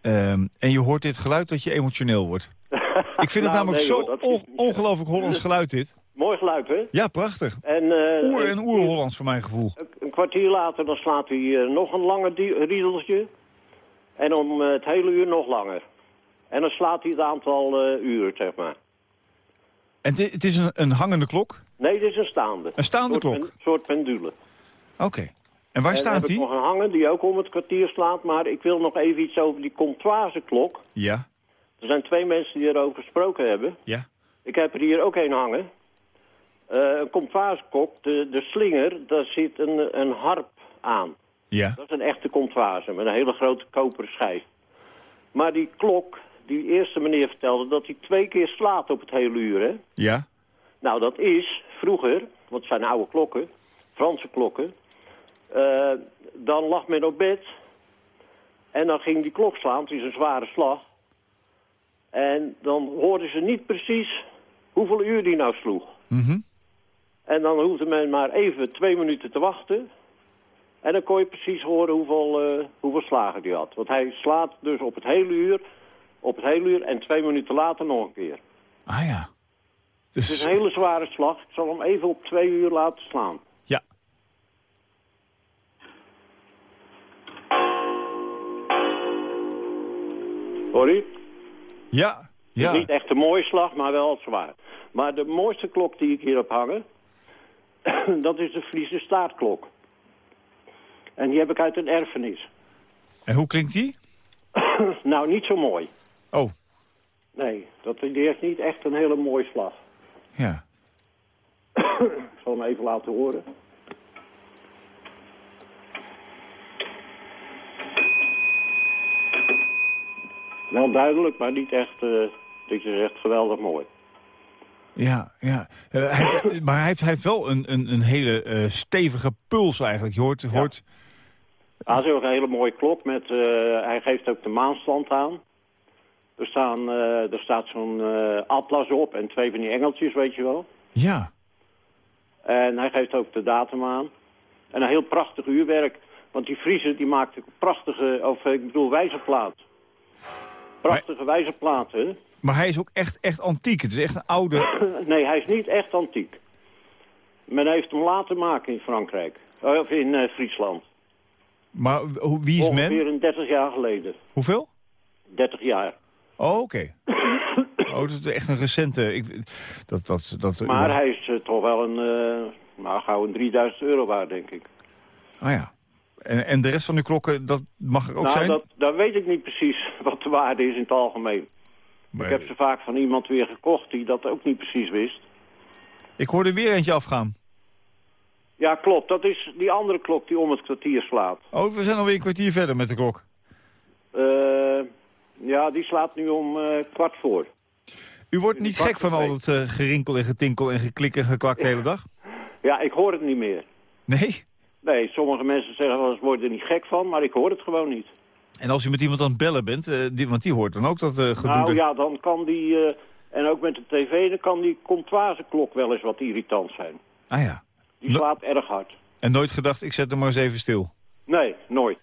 ehm, en je hoort dit geluid dat je emotioneel wordt. Ik vind het Nou, namelijk nee, zo on- ongelooflijk Hollands geluid dit. Mooi geluid, hè? Ja, prachtig. En, eh, Oer en oer-Hollands voor mijn gevoel. Een kwartier later dan slaat hij eh, nog een langer die- riedeltje. En om eh, het hele uur nog langer. En dan slaat hij het aantal uur, zeg maar. En het is een, een hangende klok? Nee, dit is een staande. Een staande klok? pen- soort pendule. Oké. En waar en staat heb ik die? nog een hangen die ook om het kwartier slaat. Maar ik wil nog even iets over die comptoise klok. Ja, Er zijn twee mensen die erover gesproken hebben. ja. Ik heb er hier ook een hangen. Eh, een comptoise klok, de, de slinger, daar zit een, een harp aan. Ja. Dat is een echte comptoise met een hele grote koperen schijf. Maar die klok, die eerste meneer vertelde dat hij twee keer slaat op het hele uur, hè? Ja. Nou, dat is vroeger, want het zijn oude klokken, Franse klokken. Eh, dan lag men op bed en dan ging die klok slaan, het is een zware slag. En dan hoorden ze niet precies hoeveel uur die nou sloeg. Mhm. En dan hoefde men maar even twee minuten te wachten. En dan kon je precies horen hoeveel, eh, hoeveel slagen die had. Want hij slaat dus op het hele uur, op het hele uur en twee minuten later nog een keer. Ah ja. Het is een hele zware slag. Ik zal hem even op twee uur laten slaan. Sorry? Ja. Het Ja. is niet echt een mooie slag, maar wel zwaar. Maar de mooiste klok die ik hier heb hangen... dat is de Friese staartklok. En die heb ik uit een erfenis. En hoe klinkt die? nou, niet zo mooi. Oh. Nee, dat, die heeft niet echt een hele mooie slag. Ja. ik zal hem even laten horen. Wel duidelijk, maar niet echt... eh dit is echt geweldig mooi. Ja, ja. Eh, hij heeft- maar hij heeft, hij heeft wel een, een, een hele eh, stevige puls eigenlijk. Je hoort... hoort Hij is ook een hele mooie klok. Met, hij geeft ook de maanstand aan. Er, staan, er staat zo'n atlas op en twee van die engeltjes, weet je wel. Ja. En hij geeft ook de datum aan. En een heel prachtig uurwerk. Want die Friese die maakt een prachtige, of ik bedoel wijzerplaat. Prachtige wijzerplaten. hè? Maar hij is ook echt, echt antiek. Het is echt een oude... nee, hij is niet echt antiek. Men heeft hem laten maken in Frankrijk. Of in eh, Friesland. Maar wie is Ongeveer men? een 30 jaar geleden. Hoeveel? 30 jaar. Oh, oké. oh, dat is echt een recente... Ik, dat, dat, dat, Maar hij is eh, toch wel een, eh nou, gauw een 3000 euro waard, denk ik. Ah ja. En, en de rest van de klokken, dat mag er ook nou, zijn? dat, dat weet ik niet precies wat de waarde is in het algemeen. Maar- Ik heb ze vaak van iemand weer gekocht die dat ook niet precies wist. Ik hoorde weer eentje afgaan. Ja, klopt. Dat is die andere klok die om het kwartier slaat. Oh, we zijn alweer een kwartier verder met de klok. Eh, ja, die slaat nu om eh, kwart voor. U wordt niet gek van al het eh, gerinkel en getinkel en geklik en geklak de hele dag? Ja, ik hoor het niet meer. Nee? Nee, sommige mensen zeggen wel eens, word er niet gek van, maar ik hoor het gewoon niet. En als u met iemand aan het bellen bent, eh, die, want die hoort dan ook dat eh gedoe. Nou ja, dan kan die, eh, en ook met de tv, dan kan die comptoise klok wel eens wat irritant zijn. Ah ja. Die slaat erg hard. En nooit gedacht, ik zet hem maar eens even stil. Nee, nooit.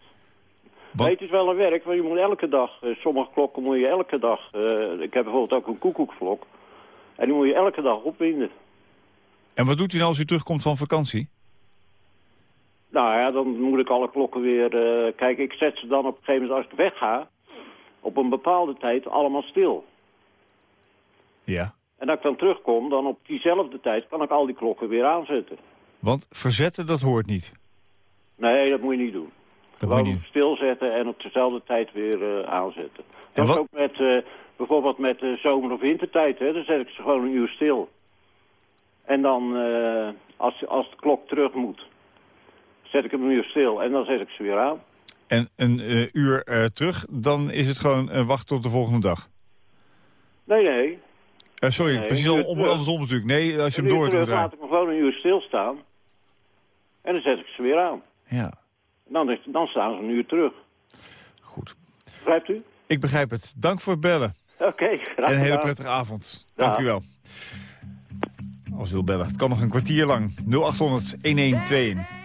Nee, het is wel een werk, want je moet elke dag, sommige klokken moet je elke dag, ik heb bijvoorbeeld ook een koekoekklok, en die moet je elke dag opwinden. En wat doet u nou als u terugkomt van vakantie? Nou ja, dan moet ik alle klokken weer... eh kijk, ik zet ze dan op een gegeven moment als ik wegga... op een bepaalde tijd allemaal stil. Ja. En als ik dan terugkom, dan op diezelfde tijd kan ik al die klokken weer aanzetten. Want verzetten, dat hoort niet. Nee, dat moet je niet doen. Dat Gewoon niet. stilzetten en op dezelfde tijd weer eh, aanzetten. En Dat is ook met, eh, bijvoorbeeld met eh, zomer- of wintertijd. Hè, dan zet ik ze gewoon een uur stil. En dan, als, als de klok terug moet, zet ik hem een uur stil. En dan zet ik ze weer aan. En een eh, uur eh, terug, dan is het gewoon eh, wachten tot de volgende dag. Nee, nee. Sorry, Nee, precies om, andersom natuurlijk. Nee, als je hem door doet draaien. laat ik hem gewoon een uur stilstaan. En dan zet ik ze weer aan. Ja. Dan, dan staan ze een uur terug. Goed. Begrijpt u? Ik begrijp het. Dank voor het bellen. Oké, graag En een hele prettige avond. Dank Ja. u wel. Als u wilt bellen. Het kan nog een kwartier lang. 0800 1121.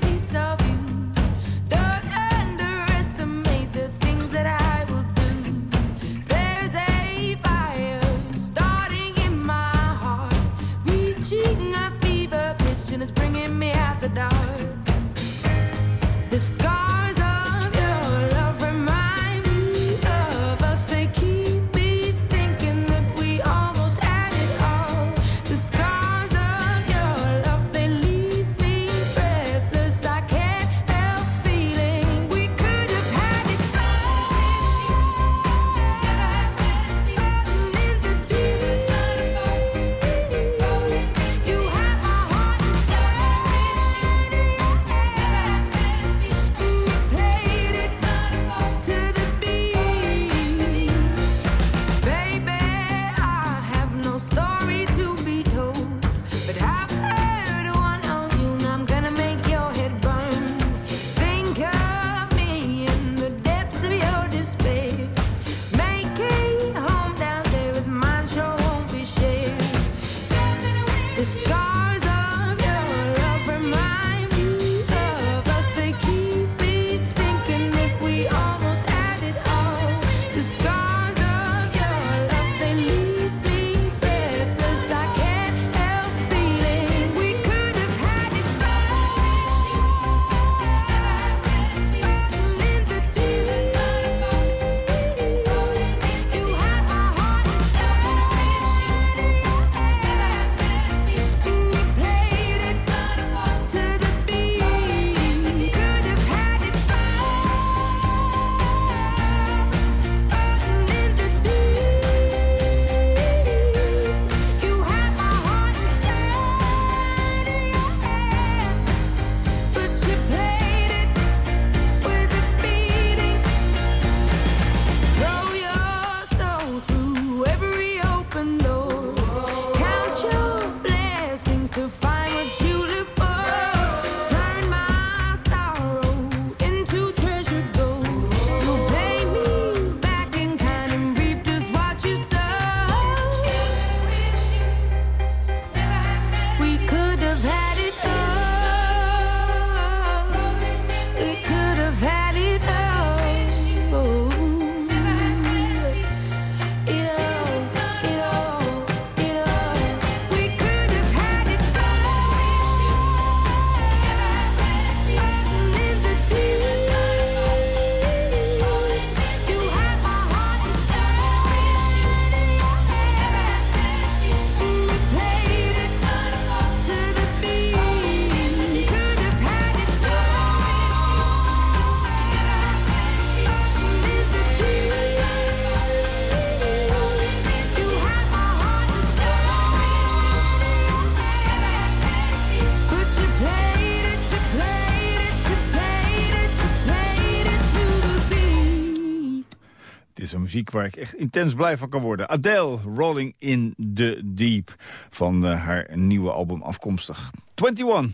muziek waar ik echt intens blij van kan worden. Adele, Rolling in the Deep. Van eh, haar nieuwe album afkomstig. 21,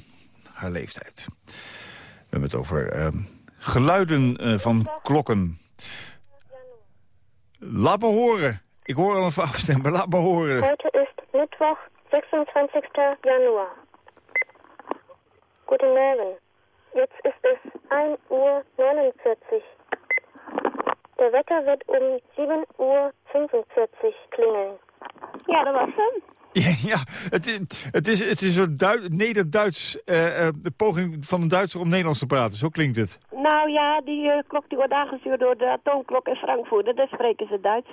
haar leeftijd. We hebben het over eh, geluiden eh, van klokken. Laat me horen. Ik hoor al een vrouwstem, maar laat me horen. Heute ist Mittwoch, 26. Januar. Guten Morgen. Jetzt ist es 1 Uhr 49. Der Wecker wird um 7.45 Uhr klingeln. Ja, dat was hem. Ja, het, is, het is, het is een Dui- Neder-Duits, eh, eh, de poging van een Duitser om Nederlands te praten. Zo klinkt het. Nou ja, die eh, klok die wordt aangestuurd door de atoomklok in Frankfurt. Daar spreken ze Duits.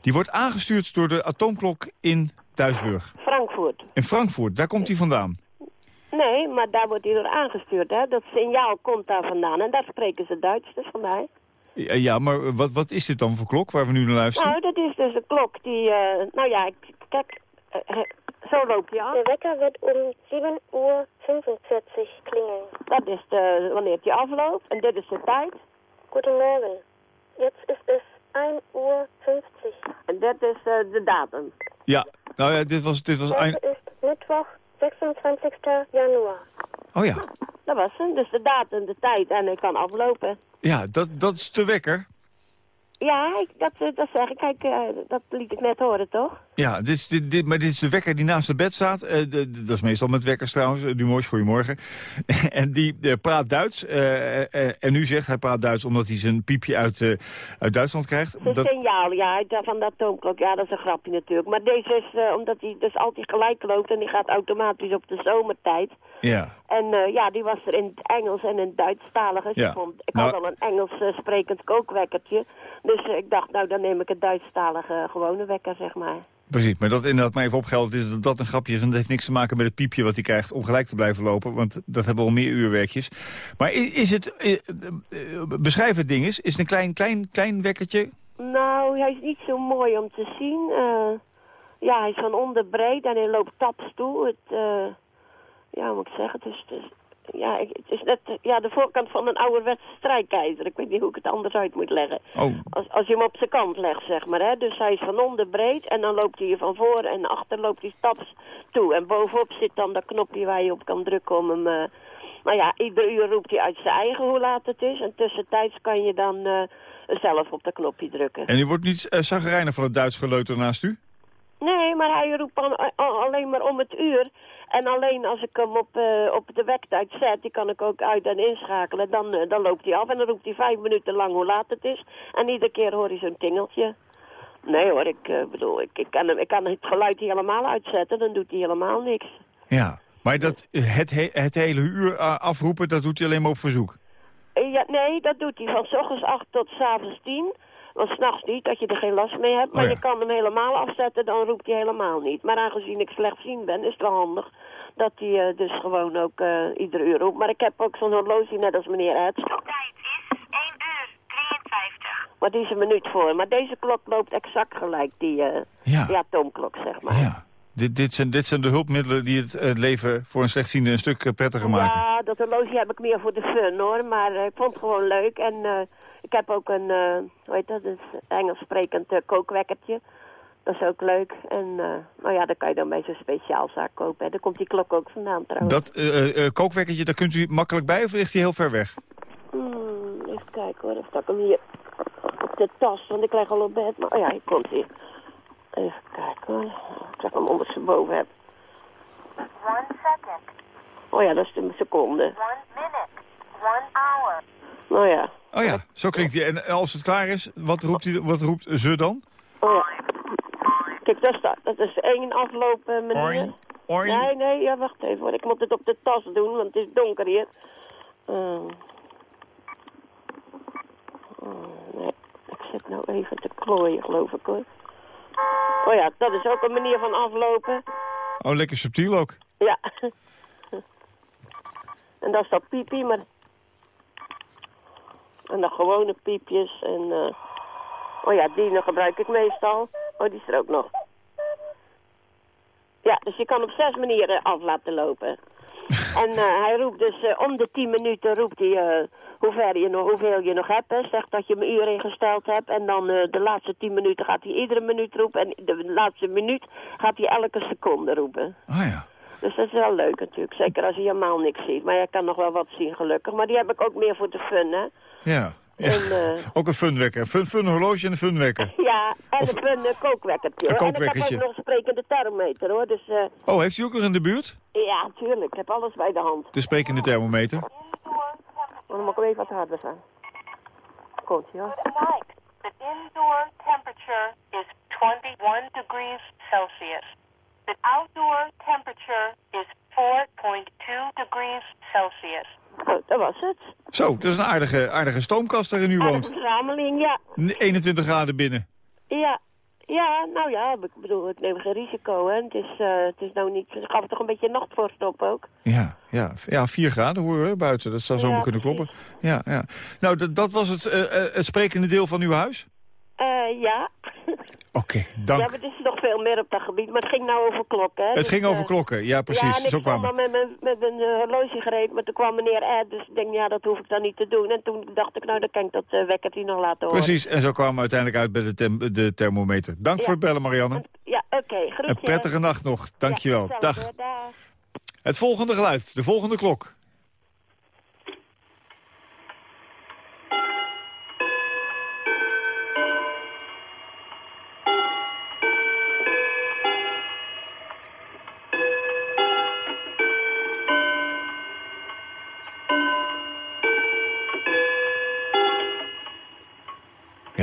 Die wordt aangestuurd door de atoomklok in Duisburg. Frankfurt. In Frankfurt, daar komt hij vandaan. Nee, maar daar wordt hij door aangestuurd, hè. Dat signaal komt daar vandaan en daar spreken ze Duits, dus vandaar. Ja, ja, maar wat, wat is dit dan voor klok waar we nu naar luisteren? Nou, dat is dus een klok die, eh, nou ja, ik- kijk, eh, eh, zo loopt hij aan. Der Wecker wird um 7.45 Uhr klingeln. Dat is de, wanneer die afloopt en dit is de tijd. Guten Morgen. Jetzt ist es 1 Uhr 50. En dit is eh, de datum. Ja, nou ja, dit was... Dit was Heute ein... ist Mittwoch, 26. Januar. Oh ja, Dat was hem, dus de datum, de tijd en ik kan aflopen. ja dat, dat is de wekker. Ja, ik, dat, eh, dat zeg ik. Kijk, eh, dat liet ik net horen, toch? Ja, dit is, dit, dit, maar dit is de wekker die naast het bed staat. Eh, dat is meestal met wekkers trouwens. Uh, Dumois, goedemorgen. en die praat Duits. en nu zegt hij praat Duits omdat hij zijn piepje uit, uit Duitsland krijgt. Is een signaal, ja, van de atoomklok. Ja, dat is een grapje natuurlijk. Maar deze is, omdat hij dus altijd gelijk loopt en die gaat automatisch op de zomertijd. ja. En eh, ja, die was er in het Engels en in het Duitsstalige. Dus Ja. ik, vond, ik Nou- had al een Engels eh, sprekend kookwekkertje. Dus eh, ik dacht, nou dan neem ik het Duitsstalige gewone wekker, zeg maar. Precies, maar dat inderdaad maar even opgelderd is dat dat een grapje is. En dat heeft niks te maken met het piepje wat hij krijgt om gelijk te blijven lopen. Want dat hebben we al meer uurwerkjes. Maar is, is het, beschrijf het ding eens. Is het een klein, klein, klein wekkertje? Nou, hij is niet zo mooi om te zien. Ja, hij is van onderbreed en hij loopt taps toe. Het, ja, moet ik zeggen, het is, het is- ja, het is net ja, de voorkant van een ouderwetse strijkijzer. Ik weet niet hoe ik het anders uit moet leggen. Oh. Als, als je hem op zijn kant legt, zeg maar. Hè? Dus hij is van onderbreed en dan loopt hij van voor en achter loopt hij taps toe. En bovenop zit dan dat knopje waar je op kan drukken om hem... eh, nou ja, ieder uur roept hij uit zijn eigen hoe laat het is. En tussentijds kan je dan eh, zelf op dat knopje drukken. En u wordt niet uh, zagrijnig van het Duits geleuter naast u? Nee, maar hij roept alleen maar om het uur. En alleen als ik hem op, eh, op de wektijd zet, die kan ik ook uit- en inschakelen, dan, eh, dan loopt hij af. En dan roept hij vijf minuten lang hoe laat het is. En iedere keer hoor je zo'n tingeltje. Nee hoor, ik eh, bedoel, ik, ik, kan hem, ik kan het geluid helemaal uitzetten, dan doet hij helemaal niks. Ja. Maar dat, het, he- het hele uur afroepen, dat doet hij alleen maar op verzoek? Ja, nee, dat doet hij van s ochtends 8 tot s avonds 10. Want s'nachts niet, dat je er geen last mee hebt. Maar Oh ja. je kan hem helemaal afzetten, dan roept hij helemaal niet. Maar aangezien ik slechtziend ben, is het wel handig dat hij eh, dus gewoon ook eh ieder uur roept. Maar ik heb ook zo'n horloge, net als meneer Eds. Maar die is een minuut voor. Maar deze klok loopt exact gelijk, die, eh Ja. die atoomklok, zeg maar. Dit, dit, zijn, dit zijn de hulpmiddelen die het, het leven voor een slechtziende een stuk prettiger maken. Ja, dat horloge heb ik meer voor de fun hoor. Maar eh, ik vond het gewoon leuk. En eh, ik heb ook een, eh hoe heet dat, een Engels sprekend eh, kookwekkertje. Dat is ook leuk. En eh, nou ja, dat kan je dan bij zo'n speciaalzaak kopen. Hè. Daar komt die klok ook vandaan trouwens. Dat eh, eh, kookwekkertje, daar kunt u makkelijk bij of ligt hij heel ver weg? Hmm, even kijken hoor, of dat ik hem hier op de tas, want ik leg al op bed. Maar oh ja, hier komt hij. Even kijken hoor, of ik hem ondersteboven heb. One second. Oh ja, dat is de seconde. One minute. One hour. Nou ja. Oh ja, zo klinkt hij. En als het klaar is, wat roept, hij, wat roept ze dan? Oh ja. Kijk, dat is, dat, is één aflopen meneer. Oing, oing. Nee, nee, ja, wacht even hoor. Ik moet het op de tas doen, want het is donker hier. Eh. Oh, nee, ik zit nou even te klooien, geloof ik hoor. Oh ja, dat is ook een manier van aflopen. Oh, lekker subtiel ook. Ja. en dat is dat piepie, maar... En dan gewone piepjes en... eh, Oh ja, die gebruik ik meestal. Oh, die is er ook nog. Ja, dus je kan op zes manieren af laten lopen. en eh, hij roept dus eh, om de tien minuten roept hij hoe ver je nog, hoeveel je nog hebt. Hè. Zegt dat je een uur ingesteld hebt. En dan de laatste tien minuten gaat hij iedere minuut roepen. En de laatste minuut gaat hij elke seconde roepen. Oh ja. Dus dat is wel leuk natuurlijk. Zeker als je helemaal niks ziet. Maar jij kan nog wel wat zien gelukkig. Maar die heb ik ook meer voor de fun, hè. Ja. ja. En, eh, Ook een funwekker. Een fun, fun horloge en een funwekker. Ja, en een fun kookwekkertje. Een hoor. En ik kookwekkertje. heb ook nog een sprekende thermometer, hoor. Dus eh, Oh, heeft u ook nog in de buurt? ja, tuurlijk. Ik heb alles bij de hand. De sprekende thermometer. Dan moet ik even wat harder zijn. komt. Tonight, the indoor temperature is 21 degrees Celsius. The outdoor temperature is 4.2 degrees Celsius. Oh, dat was het. Zo, dat is een aardige, aardige stoomkast waarin u woont. verzameling, ja. 21 graden binnen. Ja. Ja, nou ja, ik bedoel, ik neem geen risico, hè. Het is, eh, het is nou niet... Ze gaf toch een beetje nachtvorst op ook. Ja, ja, ja 4 graden horen we buiten. Dat zou zomaar Ja, kunnen kloppen. Ja, ja. Nou, dat, dat was het, eh, eh, het sprekende deel van uw huis? Eh, ja. Oké, dank. Ja, maar er is nog veel meer op dat gebied. Maar het ging nou over klokken, hè. het Dus, ging eh, over klokken, ja precies. Ja, en ik Zo kwam kwam maar het. met mijn, met mijn eh, horloge gereed, maar toen kwam meneer Ed, dus ik denk, ja, dat hoef ik dan niet te doen. En toen dacht ik, nou, dan kan ik dat uh, wekkertje nog laten horen. Precies, en zo kwamen we uiteindelijk uit bij de, tem- de thermometer. Dank Ja. voor het bellen, Marianne. Ja, oké, groetjes. Een prettige nacht nog. Dankjewel. Ja, dag. Het volgende geluid, de volgende klok.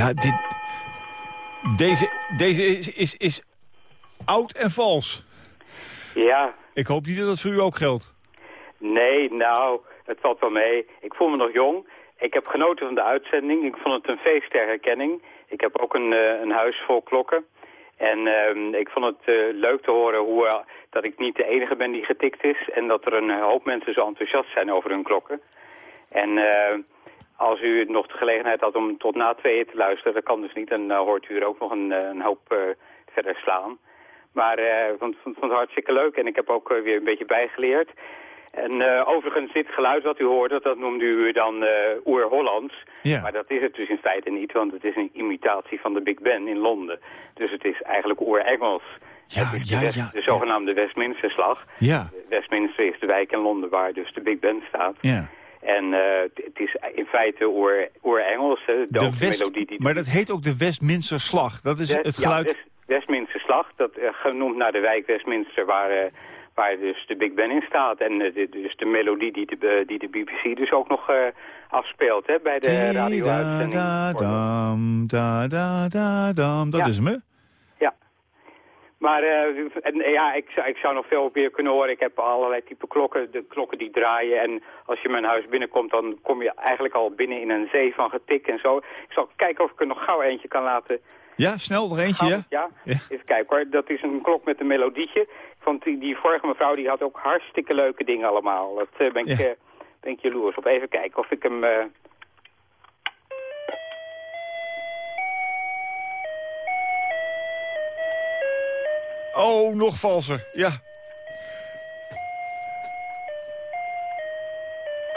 Ja, dit, deze, deze is, is, is oud en vals. Ja, Ik hoop niet dat dat voor u ook geldt. nee, nou, het valt wel mee. Ik voel me nog jong. Ik heb genoten van de uitzending. Ik vond het een feest ter herkenning. Ik heb ook een, eh, een huis vol klokken. En ehm, ik vond het eh, leuk te horen hoe, eh, dat ik niet de enige ben die getikt is. En dat er een hoop mensen zo enthousiast zijn over hun klokken. En als u nog de gelegenheid had om tot na tweeën te luisteren, dat kan dus niet. Dan eh, hoort u er ook nog een, eh, een hoop eh, verder slaan. Maar ik vond, vond, vond het hartstikke leuk en ik heb ook weer een beetje bijgeleerd. En eh, overigens, dit geluid wat u hoorde, dat noemde u dan oer-Hollands. Ja. Maar dat is het dus in feite niet, want het is een imitatie van de Big Ben in Londen. Dus het is eigenlijk oer-Engels. Ja, het is ja, de, West- ja, de zogenaamde Westminsterslag. Ja, Westminster is de wijk in Londen waar dus de Big Ben staat. ja. En eh, het is in feite oer- oer-Engels, de, West, melodie die... maar dat heet ook de Westminster Slag. Dat is het geluid... West- Westminster Slag, dat eh, genoemd naar de wijk Westminster waar, eh, waar dus de Big Ben in staat. En de, dus de melodie die de, die de BBC dus ook nog eh, afspeelt hè, bij de radio-uitzending. Da, dam, da, da, da, dam. Dat Ja. is me. Maar eh, en, ja, ik, zou- ik zou nog veel meer kunnen horen. Ik heb allerlei type klokken, de klokken die draaien. En als je mijn huis binnenkomt, dan kom je eigenlijk al binnen in een zee van getik en zo. Ik zal kijken of ik er nog gauw eentje kan laten Ja, snel, nog eentje, ja? Ja, Ja. even kijken hoor. Dat is een klok met een melodietje. Vond die, die vorige mevrouw die had ook hartstikke leuke dingen allemaal. Dat eh, ben, ik, Ja. eh, ben ik jaloers op. Even kijken of ik hem... Oh, nog valser. Ja.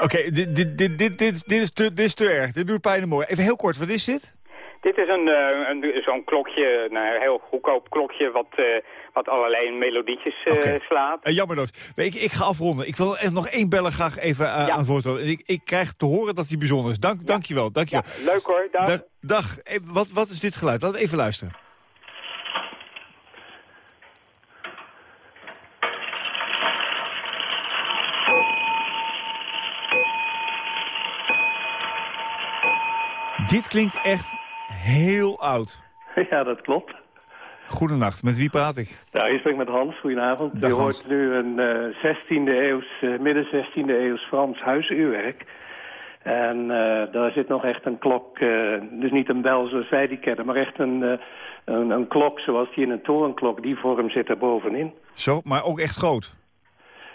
Oké, dit, dit, dit, dit, dit, dit, is te, dit is te erg. Dit doet pijn en mooi. Even heel kort, wat is dit? Dit is een, eh, een, zo'n klokje, nou, een heel goedkoop klokje wat, eh, wat allerlei melodietjes eh, slaat. Eh, jammer dat. Ik, ik ga afronden. Ik wil echt nog één beller graag even eh, aan het woord houden. Ik, ik krijg te horen dat hij bijzonder is. Dank, Dankjewel. dankjewel. Leuk hoor, dag. Dag. dag. Wat, wat is dit geluid? We even luisteren. Dit klinkt echt heel oud. Ja, dat klopt. Goedenacht, met wie praat ik? Nou, je spreekt met Hans. Goedenavond. Dag, je Hans. hoort nu een eh 16e eeuws, eh, midden 16e eeuws Frans huisuurwerk. En eh, daar zit nog echt een klok, eh, dus niet een bel zoals wij die kennen, maar echt een, eh, een, een klok zoals die in een torenklok, die vorm zit er bovenin. Zo, maar ook echt groot.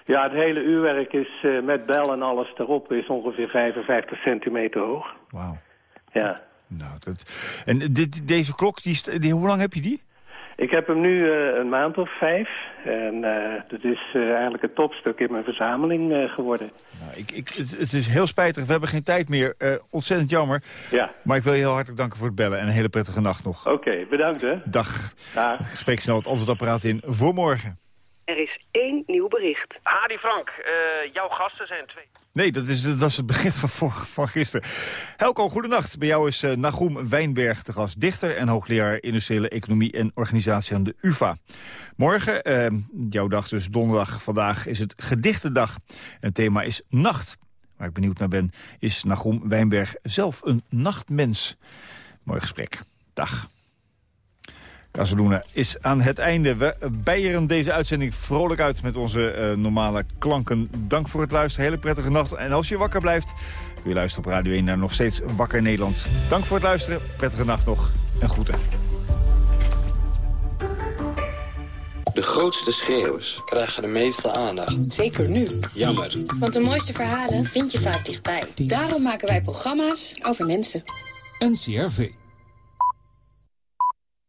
Ja, het hele uurwerk is eh, met bel en alles erop is ongeveer 55 centimeter hoog. Wauw. Ja. Nou, dat... En dit, deze klok, die, die, hoe lang heb je die? Ik heb hem nu eh, een maand of vijf. En eh dat is eh, eigenlijk het topstuk in mijn verzameling geworden. Nou, ik, ik, het, het is heel spijtig, we hebben geen tijd meer. Ontzettend jammer. Ja. Maar ik wil je heel hartelijk danken voor het bellen en een hele prettige nacht nog. Oké, bedankt hè. Dag. Dag. Het gesprek snel het antwoordapparaat in voor morgen. Er is één nieuw bericht. Hadi Frank, eh, jouw gasten zijn twee. Nee, dat is, dat is het begin van, van, van gisteren. Helco, goedenacht. Bij jou is uh, Nagum Wijnberg te gast. Dichter en hoogleraar industriële economie en organisatie aan de UvA. Morgen, uh, jouw dag dus donderdag, vandaag is het gedichtendag. En het thema is nacht. waar ik benieuwd naar ben... is Nagom Wijnberg zelf een nachtmens. Mooi gesprek. Dag. Casaluna is aan het einde. We bijeren deze uitzending vrolijk uit met onze eh, normale klanken. Dank voor het luisteren. Hele prettige nacht. En als je wakker blijft, kun je luisteren op Radio 1 naar nog steeds Wakker Nederland. Dank voor het luisteren. Prettige nacht nog. En groeten. De grootste schreeuwers krijgen de meeste aandacht. Zeker nu. Jammer. Want de mooiste verhalen vind je vaak dichtbij. Daarom maken wij programma's over mensen. NCRV.